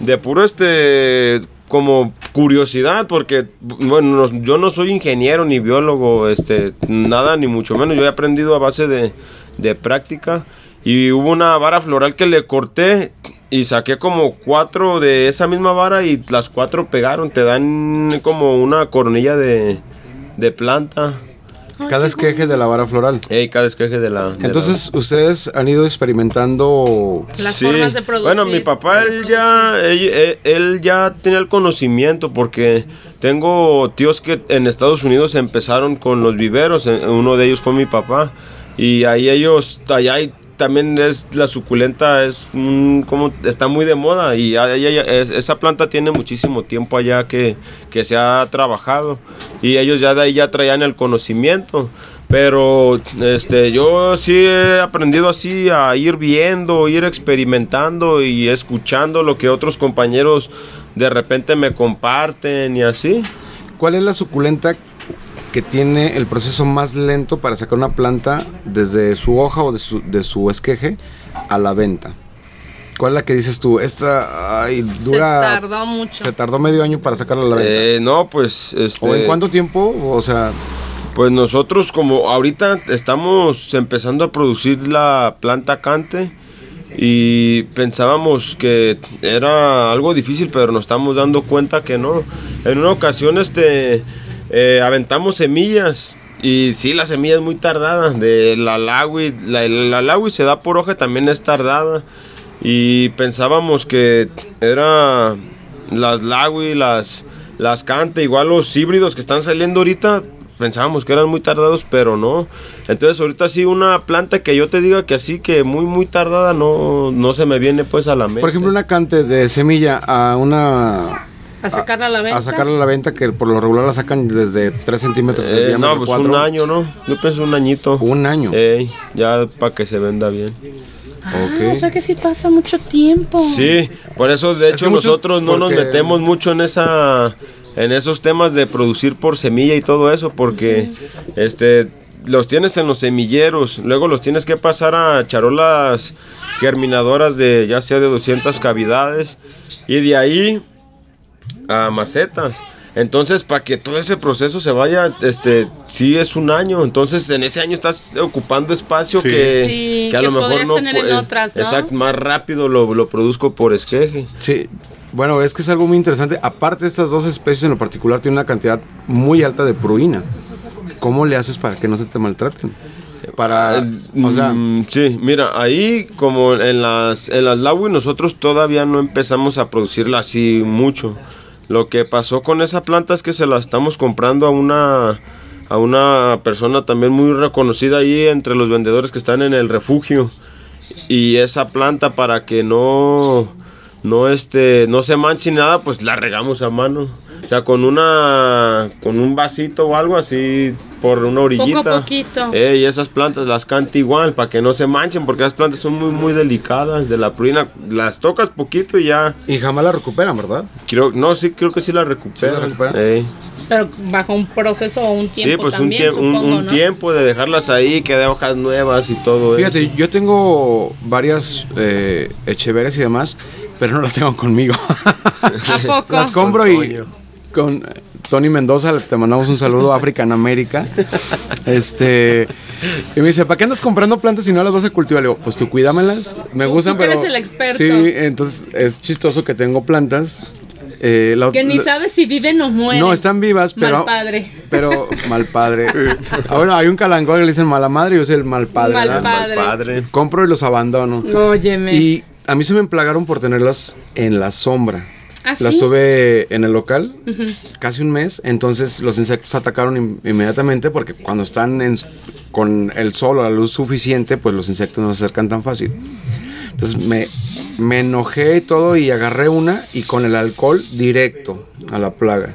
de puro este, como curiosidad, porque bueno, no- yo no soy ingeniero ni biólogo, este, nada ni mucho menos. Yo he aprendido a base de, de práctica. Y hubo una vara floral que le corté y saqué como cuatro de esa misma vara y las cuatro pegaron. Te dan como una cornilla de, de planta. Cada esqueje de la vara floral. Ey, cada esqueje de la. de Entonces, ustedes han ido experimentando. Las formas de producir. Bueno, mi papá, él ya, él, ya tenía el conocimiento porque tengo tíos que en Estados Unidos empezaron con los viveros. Uno de ellos fue mi papá. Y ahí ellos, allá hay- también es la suculenta, es como está muy de moda. Y esa planta tiene muchísimo tiempo allá que, que se ha trabajado. Y ellos ya de ahí ya traían el conocimiento. Pero este, yo sí he aprendido así a ir viendo, ir experimentando y escuchando lo que otros compañeros de repente me comparten y así. ¿Cuál es la suculenta que tiene el proceso más lento para sacar una planta desde su hoja o de su, de su esqueje a la venta? ¿Cuál es la que dices tú? Esta ay, Se dura. tardó mucho. se tardó medio año para sacarla a la venta. Eh, no, pues este, ¿O en cuánto tiempo? O sea, Pues nosotros como ahorita estamos empezando a producir la planta cante y pensábamos que era algo difícil, pero nos estamos dando cuenta que no. En una ocasión este eh, aventamos semillas y sí, la semilla es muy tardada. De la lagui, la, la lagui se da por hoja, también es tardada. Y pensábamos que era las lagui, las, las cante, igual los híbridos que están saliendo ahorita, pensábamos que eran muy tardados, pero no. Entonces ahorita sí una planta que yo te diga que así que muy muy tardada no, no se me viene pues a la mente. por ejemplo, una cante de semilla a una. A sacarla a la venta. A sacarla a la venta, que por lo regular la sacan desde 3 centímetros de Eh, diámetro, no, pues un año, ¿no? Yo pienso un añito. Un año. Ey, ya para que se venda bien. Ah, Ok. O sea que sí pasa mucho tiempo. Sí, por eso de Es hecho muchos- nosotros no nos metemos mucho en esa en esos temas de producir por semilla y todo eso porque este los tienes en los semilleros, luego los tienes que pasar a charolas germinadoras de ya sea de 200 cavidades y de ahí a macetas. Entonces, para que todo ese proceso se vaya, este, sí es un año. Entonces, en ese año estás ocupando espacio Sí. que, Sí, que a que lo mejor no tener en otras, ¿no? Exacto, más rápido lo, lo produzco por esqueje. Sí, bueno, es que es algo muy interesante. Aparte, estas dos especies en lo particular tienen una cantidad muy alta de pruina. ¿Cómo le haces para que no se te maltraten? Para, o sea, Mm, sí, mira, ahí como en las en las Lawi nosotros todavía no empezamos a producirla así mucho. Lo que pasó con esa planta es que se la estamos comprando a una a una persona también muy reconocida ahí entre los vendedores que están en el refugio. Y esa planta para que no no este no se manche nada, pues la regamos a mano. O sea, con una con un vasito o algo así por una orillita. poquito. Eh, y esas plantas las canta igual para que no se manchen porque las plantas son muy muy delicadas de la prurina. Las tocas poquito y ya y jamás la recuperan, ¿verdad? creo no sí creo que sí la recuperan. recuperan? Eh. Pero bajo un proceso o un tiempo Sí, pues un, también, un, supongo, un ¿no? tiempo de dejarlas ahí, que de hojas nuevas y todo eso. Fíjate, yo tengo varias eh, echeveres y demás, pero no las tengo conmigo. ¿A poco? las compro Con y con Tony Mendoza, te mandamos un saludo a African América. Este, y me dice, ¿para qué andas comprando plantas si no las vas a cultivar? Le digo, pues tú cuídamelas, me gustan, tú pero... eres el experto. Sí, entonces es chistoso que tengo plantas. eh, la- Que ni sabes si viven o mueren. No, están vivas, pero... Mal padre. Pero mal padre. Ahora hay un calangón que le dicen mala madre y yo soy el mal padre. Mal padre. Mal padre. Compro y los abandono. Óyeme. Y a mí se me emplagaron por tenerlas en la sombra. ¿Ah, Las sí? tuve en el local casi un mes, entonces los insectos atacaron in- inmediatamente porque cuando están en con el sol o la luz suficiente, pues los insectos no se acercan tan fácil. Entonces me me enojé y todo y agarré una y con el alcohol directo a la plaga.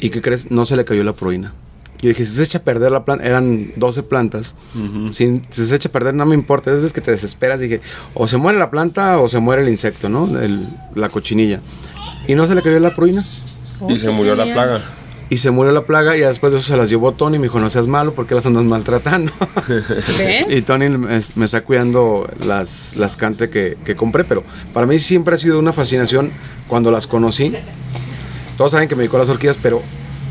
¿Y qué crees? No se le cayó la proina. Yo dije, si se echa a perder la planta, eran 12 plantas, si, si se echa a perder no me importa, es veces que te desesperas, dije, o se muere la planta o se muere el insecto, ¿no? El- la cochinilla. Y no se le cayó la pruina. Y se murió la plaga. Y se murió la plaga y después de eso se las llevó Tony y me dijo, no seas malo, ¿por qué las andas maltratando? ¿Ves? y Tony me, me está cuidando las, las cante que, que compré, pero para mí siempre ha sido una fascinación cuando las conocí. Todos saben que me dedico a las orquídeas, pero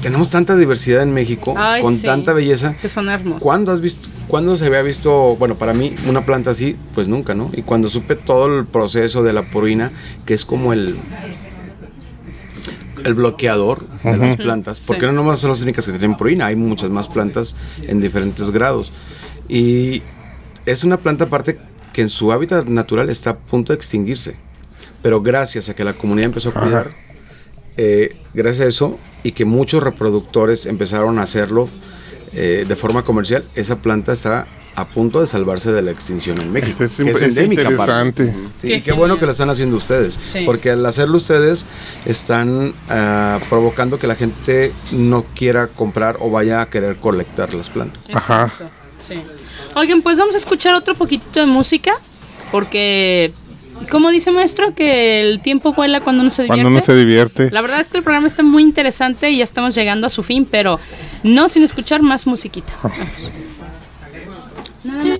tenemos tanta diversidad en México, Ay, con sí. tanta belleza. Que son hermosos. ¿Cuándo has visto, cuándo se había visto, bueno, para mí una planta así, pues nunca, ¿no? Y cuando supe todo el proceso de la purina, que es como el el bloqueador de las plantas, porque Sí. no nomás son las únicas que tienen purina, hay muchas más plantas en diferentes grados. Y es una planta aparte que en su hábitat natural está a punto de extinguirse. Pero gracias a que la comunidad empezó a cuidar, eh, gracias a eso, y que muchos reproductores empezaron a hacerlo eh, de forma comercial, esa planta está a punto de salvarse de la extinción en México. Este es, que es endémica, interesante. Sí, Qué y qué bueno que lo están haciendo ustedes. Sí. Porque al hacerlo ustedes están ah, provocando que la gente no quiera comprar o vaya a querer colectar las plantas. Ajá. Sí. Oigan, pues vamos a escuchar otro poquitito de música, porque, como dice maestro, que el tiempo vuela cuando uno se divierte. Cuando uno se divierte. La verdad es que el programa está muy interesante y ya estamos llegando a su fin, pero no sin escuchar más musiquita. Nada más.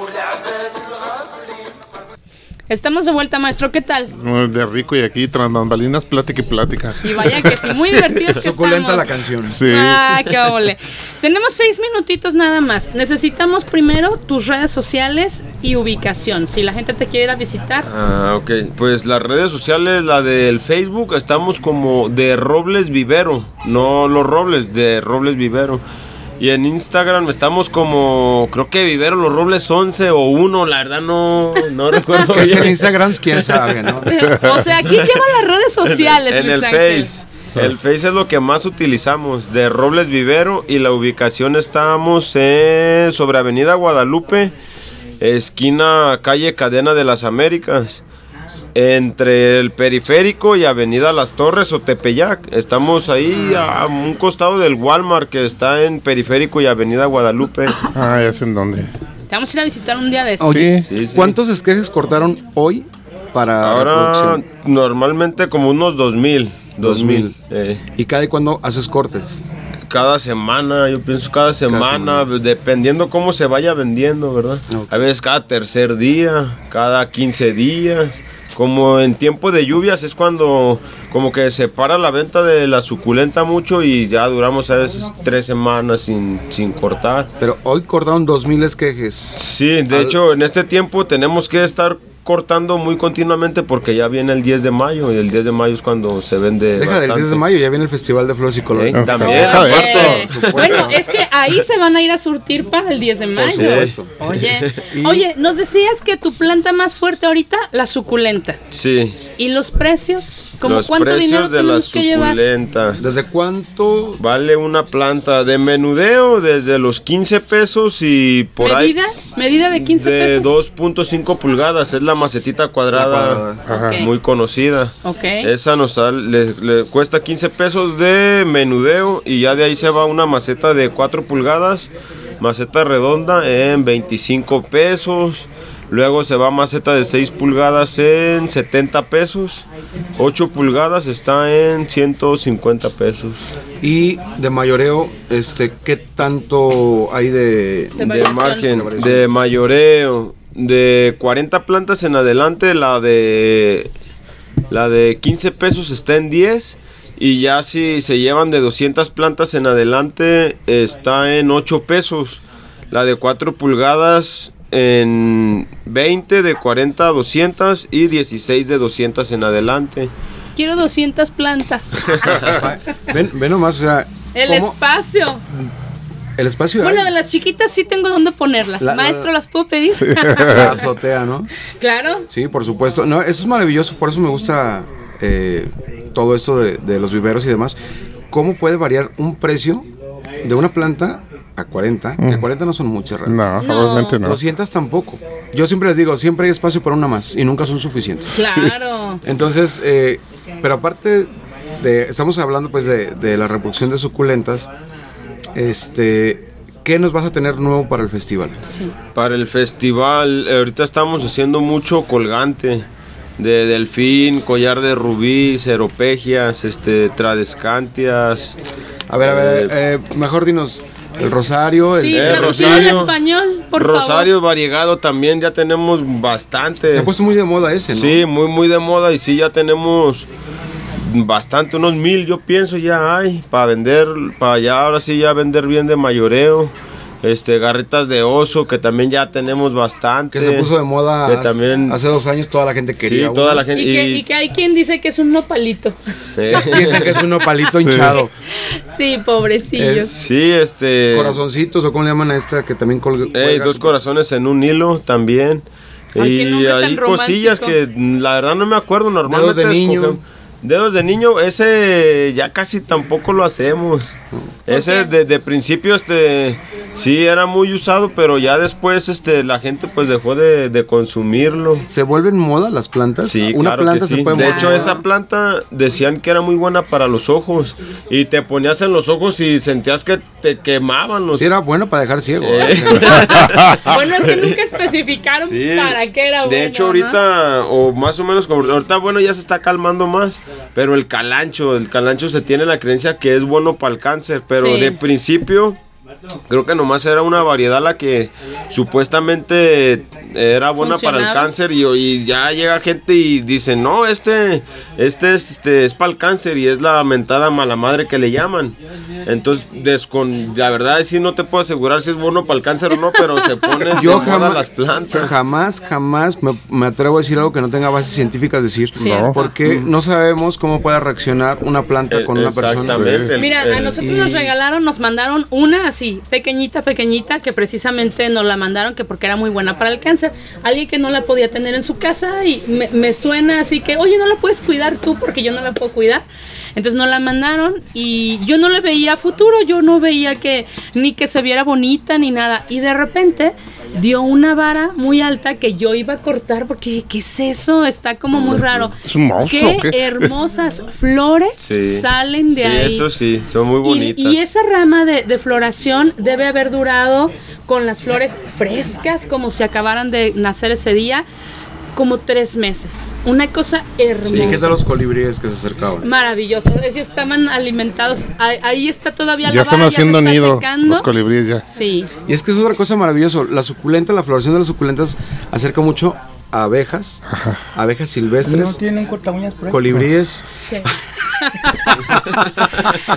Estamos de vuelta, maestro. ¿Qué tal? Muy De rico y aquí tras bambalinas, plática y plática. Y vaya que sí, muy divertidos que Suculenta estamos. la canción. Sí. Ah, qué ole. Tenemos seis minutitos nada más. Necesitamos primero tus redes sociales y ubicación. Si la gente te quiere ir a visitar. Ah, ok. Pues las redes sociales, la del Facebook, estamos como de Robles Vivero. No los Robles, de Robles Vivero. Y en Instagram estamos como, creo que Vivero Los Robles 11 o 1, la verdad no, no recuerdo bien. en Instagram, quién sabe, ¿no? O sea, aquí lleva las redes sociales, en, Luis el Ángel. Face. El Face es lo que más utilizamos, de Robles Vivero y la ubicación estamos en, sobre Avenida Guadalupe, esquina calle Cadena de las Américas, entre el periférico y Avenida Las Torres o Tepeyac. Estamos ahí a un costado del Walmart que está en periférico y Avenida Guadalupe. Ah, ya sé en dónde. Te vamos a ir a visitar un día de eso. Oye, Sí, sí. ¿cuántos esquejes cortaron hoy para Ahora reproducción? normalmente como unos 2000. 2000. eh. ¿Y cada cuándo haces cortes? Cada semana, yo pienso cada semana, dependiendo cómo se vaya vendiendo, ¿verdad? Ok. A veces cada tercer día, cada 15 días. Como en tiempo de lluvias es cuando como que se para la venta de la suculenta mucho y ya duramos a veces tres semanas sin, sin cortar. Pero hoy cortaron 2000 esquejes. Sí, de Al- hecho en este tiempo tenemos que estar cortando muy continuamente porque ya viene el 10 de mayo y el 10 de mayo es cuando se vende Deja del 10 de bastante. mayo, ya viene el Festival de Flores y Colores. Eh, también. Deja de eso. supuesto. Bueno, es que ahí se van a ir a surtir para el 10 de mayo. Oye, oye, nos decías que tu planta más fuerte ahorita, la suculenta. Sí. ¿Y los precios? ¿Cómo Los cuánto precios dinero de la que llevar? suculenta. ¿Desde cuánto? Vale una planta de menudeo desde los 15 pesos y por ¿Medida? ¿Medida de 15 ahí de pesos? 2.5 pulgadas. Es la macetita cuadrada, cuadrada. Ajá. Ok. muy conocida. Ok. Esa nos sal- le, le cuesta 15 pesos de menudeo y ya de ahí se va una maceta de 4 pulgadas, maceta redonda en 25 pesos. Luego se va maceta de 6 pulgadas en 70 pesos. 8 pulgadas está en 150 pesos. Y de mayoreo, este, ¿qué tanto hay de... De De variación. margen, de mayoreo, de 40 plantas en adelante, la de la de 15 pesos está en 10 y ya si se llevan de 200 plantas en adelante está en 8 pesos. La de 4 pulgadas en 20 de 40 a 200 y 16 de 200 en adelante. Quiero 200 plantas. Ven, ven nomás, o sea... El ¿cómo? espacio. El espacio Bueno, hay. de las chiquitas sí tengo dónde ponerlas. La- Maestro, ¿las puedo pedir? La azotea, ¿no? claro. Sí, por supuesto. No, eso es maravilloso, por eso me gusta eh, todo esto de, de los viveros y demás. ¿Cómo puede variar un precio de una planta a 40? Que 40 no son muchas realmente. No, obviamente no. 200 tampoco. Yo siempre les digo, siempre hay espacio para una más y nunca son suficientes. Claro. Entonces, eh, pero aparte de, estamos hablando pues de, de la reproducción de suculentas, este, ¿qué nos vas a tener nuevo para el festival? Sí. Para el festival, eh, ahorita estamos haciendo mucho colgante de delfín, collar de rubí, ceropegias, este, tradescantias. A ver, a ver, eh, mejor dinos, el rosario, el... Sí, Eh, traducido en Rosario. español, por Rosario variegado también ya tenemos bastante. Se ha puesto muy de moda ese, ¿no? Sí, muy muy de moda y sí ya tenemos bastante, unos mil yo pienso ya hay para vender, para ya ahora sí ya vender bien de mayoreo. Este, garritas de oso que también ya tenemos bastante. Que se puso de moda Que hace- también, hace dos años, toda la gente quería. sí, toda la gente. Y que, y- y que hay quien dice que es un nopalito. eh, Piensan que es un nopalito hinchado. Sí, pobrecillos. Es- sí, este. Corazoncitos, o cómo le llaman a esta que también colga. Ey, cuelga? dos corazones en un hilo también. Ay, y hay cosillas que la verdad no me acuerdo normalmente. de niño. escogemos- Dedos de niño, ese ya casi tampoco lo hacemos. Ese qué? de, de principio, este, sí era muy usado, pero ya después, este, la gente pues dejó de, de consumirlo. ¿Se vuelven moda las plantas? Sí, Una claro planta que sí. se puede De hecho, esa planta decían que era muy buena para los ojos. Y te ponías en los ojos y sentías que te quemaban los Sí, era bueno para dejar ciego. Eh. Bueno, es que nunca especificaron Sí. para qué era De bueno, hecho, ¿no? ahorita, o más o menos, como ahorita, bueno, ya se está calmando más. Pero el calancho, el calancho se tiene la creencia que es bueno para el cáncer. Pero Sí. de principio, creo que nomás era una variedad la que supuestamente era buena para el cáncer. Y, y ya llega gente y dice: No, este, este, es, este es para el cáncer y es la mentada mala madre que le llaman. Entonces, descon, la verdad, sí no te puedo asegurar si es bueno para el cáncer o no, pero se ponen Yo de jamás, las plantas. jamás, jamás me, me atrevo a decir algo que no tenga bases científicas decir. Cierto. Porque no sabemos cómo puede reaccionar una planta con una persona. El- Mira, a nosotros y- nos regalaron, nos mandaron una así, pequeñita, pequeñita, que precisamente nos la mandaron que porque era muy buena para el cáncer. Alguien que no la podía tener en su casa y me, me suena así que, oye, no la puedes cuidar tú porque yo no la puedo cuidar. Entonces nos la mandaron y yo no le veía futuro, yo no veía que ni que se viera bonita ni nada. Y de repente dio una vara muy alta que yo iba a cortar porque, ¿qué es eso? Está como muy raro. ¿Es un monstruo Qué hermosas flores Sí. salen de Sí, ahí. eso sí, son muy Y, bonitas. y esa rama de, de floración debe haber durado con las flores frescas, como si acabaran de nacer ese día, como tres meses. Una cosa hermosa. ¿Y qué tal los colibríes que se acercaban? Maravilloso. Ellos estaban alimentados. Ahí, está todavía la Ya están haciendo está nido secando. los colibríes ya. Sí. Y es que es otra cosa maravillosa. La suculenta, la floración de las suculentas acerca mucho abejas, abejas silvestres, tienen corta uñas por ahí? colibríes. sí.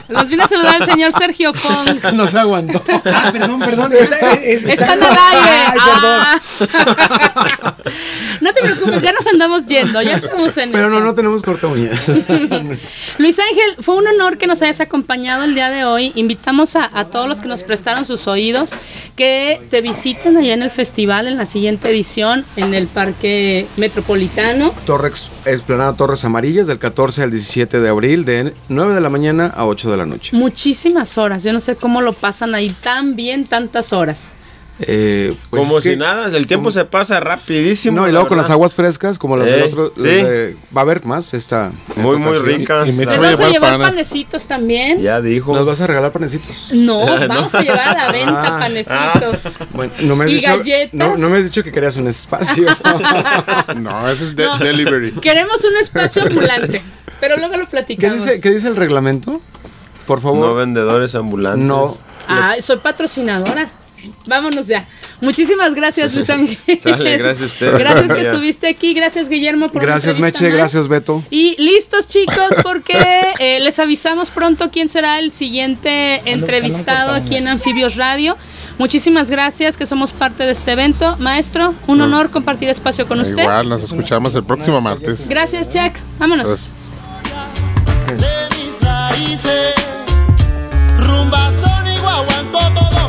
Nos viene a saludar el señor Sergio Fong. no se aguantó. Ah, perdón, perdón. Está- está- Están al aire. Ay, perdón. Ah. No te preocupes, ya nos andamos yendo, ya estamos en Pero eso. no, no tenemos corta uña. Luis Ángel, fue un honor que nos hayas acompañado el día de hoy. Invitamos a, a todos los que nos prestaron sus oídos que te visiten allá en el festival en la siguiente edición en el Parque Metropolitano. Torres, Explanada Torres Amarillas del 14 al 17 de abril de 9 de la mañana a 8 de la noche. Muchísimas horas. Yo no sé cómo lo pasan ahí tan bien tantas horas. Eh, pues como que- si nada, el tiempo se pasa rapidísimo. No, y luego con las aguas frescas, como las del Eh, otro. sí. las de- va a haber más esta. Muy, esta muy ricas. Y- y me la- Te ¿Les voy a llevar panecitos también? Ya dijo. ¿Nos vas a regalar panecitos? No, vamos a llevar a la venta Ah. panecitos. Bueno, no me has ¿Y dicho, galletas? No, no me has dicho que querías un espacio. No, ese es de- No. delivery. Queremos un espacio ambulante, pero luego lo ¿Qué platicamos. dice, ¿Qué dice el reglamento? Por No favor. vendedores ambulantes. No. Ah, soy patrocinadora. Vámonos ya. Muchísimas gracias, Luis Ángel. Sale, gracias a usted. Gracias que estuviste aquí. Gracias, Guillermo, por Gracias, Meche. más. Gracias, Beto. Y listos, chicos, porque eh, les avisamos pronto quién será el siguiente entrevistado aquí en Anfibios Radio. Muchísimas gracias, que somos parte de este evento. Maestro, un honor compartir espacio con usted. Igual, nos escuchamos el próximo martes. Gracias, Jack. Vámonos. Pues, de mis raíces. Rumba, son y guaguanco, todo